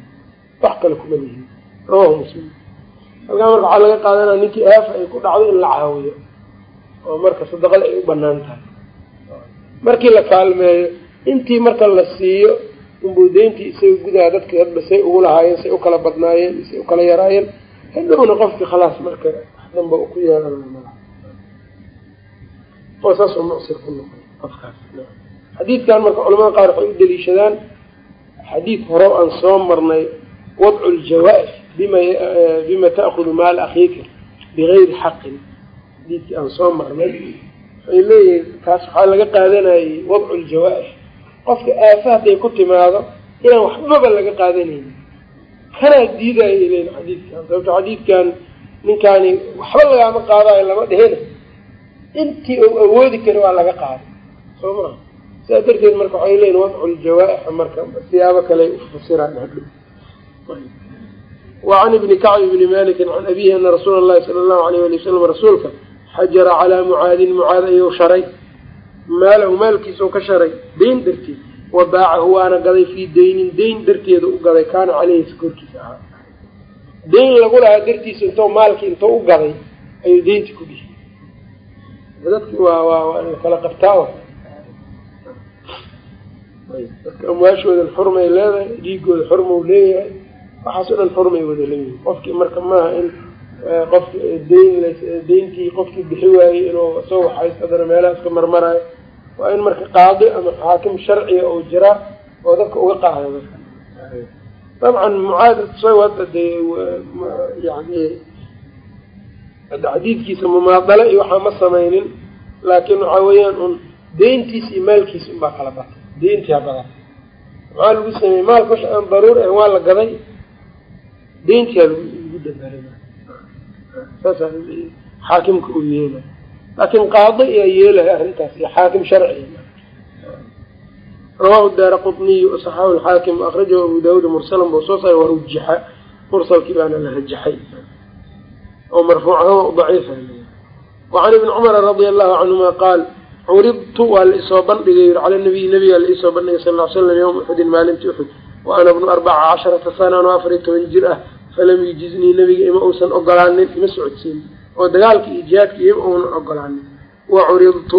wax kale kuma lihidin rawahu muslim. Halkaa marka waxaa laga qaadanaya ninkii aafa ay ku dhacdo in la caawiyo oo marka sadaqada ay u bannaan tahay. Markii la kaalmeeyo intii marka la siiyo unbuu deyntii isaga gudaha dadka hadba say ugu lahaayeen say u kala badnaayeen say u kala yaraayeen hadhowna qofkii khalaas marka damba ku yeelanay oo saasoo mucsir ku noqon qofkaas. Xadiidkan marka culamada qaar waxay u daliishadaan xadiid hore aan soo marnay wadcu ljawaa-if bima ta'kudu maala akhiika bigayri xaqin xadiidkii aan soo marnay waxay leeyihiin kaas waxaa laga qaadanayay wadcu ljawaa-if qofka aafa hadday ku timaado inaan waxbaba laga qaadanaynin. Kanaa diidaayo ilen xadiidkan sababto xadiidkan ninkaani waxba lagaama qaadayo lama dhehina intii uu awoodi kara waa laga qaaday. Soo maa sidaa darteed marka waxay leeyihiin wadcu ljawaa-ixa marka siyaabo kale ufasiraan hadhow. Wacan ibni kacb ibni malikin can abihi ana rasuula llahi sala allahu alayh ali wasalam rasuulka xajara calaa mucaadin mucaad ayuu sharay maalahu maalkiisau ka sharay deyn darteed. Wa baacahu waana gaday fii deynin deyn darteeda u gaday kaana caleyhi korkiisa ahaa deyn lagu lahaa dartiisa intoo maalkii intoo u gaday ayuu deynta ku dhihi dadki waa waa waa in kala qabtaa dadka amwaashoodan xurmay leedahay dhiigooda xurmau leeyahay. Waxaas dhan xurmay wada leeyihiin qofkii marka maaha in qofki dayn dayntii qofkii bixi waayey inuu isagoo waxaysto hadana meelaha iska marmarayo waa in marka qaadi ama xaakim sharciga uu jiraa oo dadka uga qaado. Dabcan mucaad isago hadda dee yani xadiidkiisa mumaadale iyo waxaa ma samaynin laakiin waxaa weeyaan un deyntiisa iyo maalkiisa unbaa kala batay. Deyntiha badan. Maxaa lagu sameeyey maalka waxa aan daruur ahan waa la gaday. Deyntiyaa lagu dabaalay saasa xaakimka uu yeelay laakiin qaado ayaa yeelaya arrintaas iyo xaakim sharciga rawahu daara qطniy صaxahu lxaakim akrajahu abu daawuud mursalan buu soo saaray warujixa mursalkii baana la rajaxay oo marfuucahaan daciifa wacan ibni cumara radia allahu canhuma qaal curidtu waa la isoo bandhigay yiri cala nabiy nabigaa la isoo bandhigay sal l slam yowma uxudin maalintii uxud wa ana bnu arbaca casharata sana ano afar iyo toban jir ah falam yujiznii nabiga ima uusan ogolaanin ima socodsiinin oo dagaalka iyo jihaadka ima uunan ogolaanin wa curidtu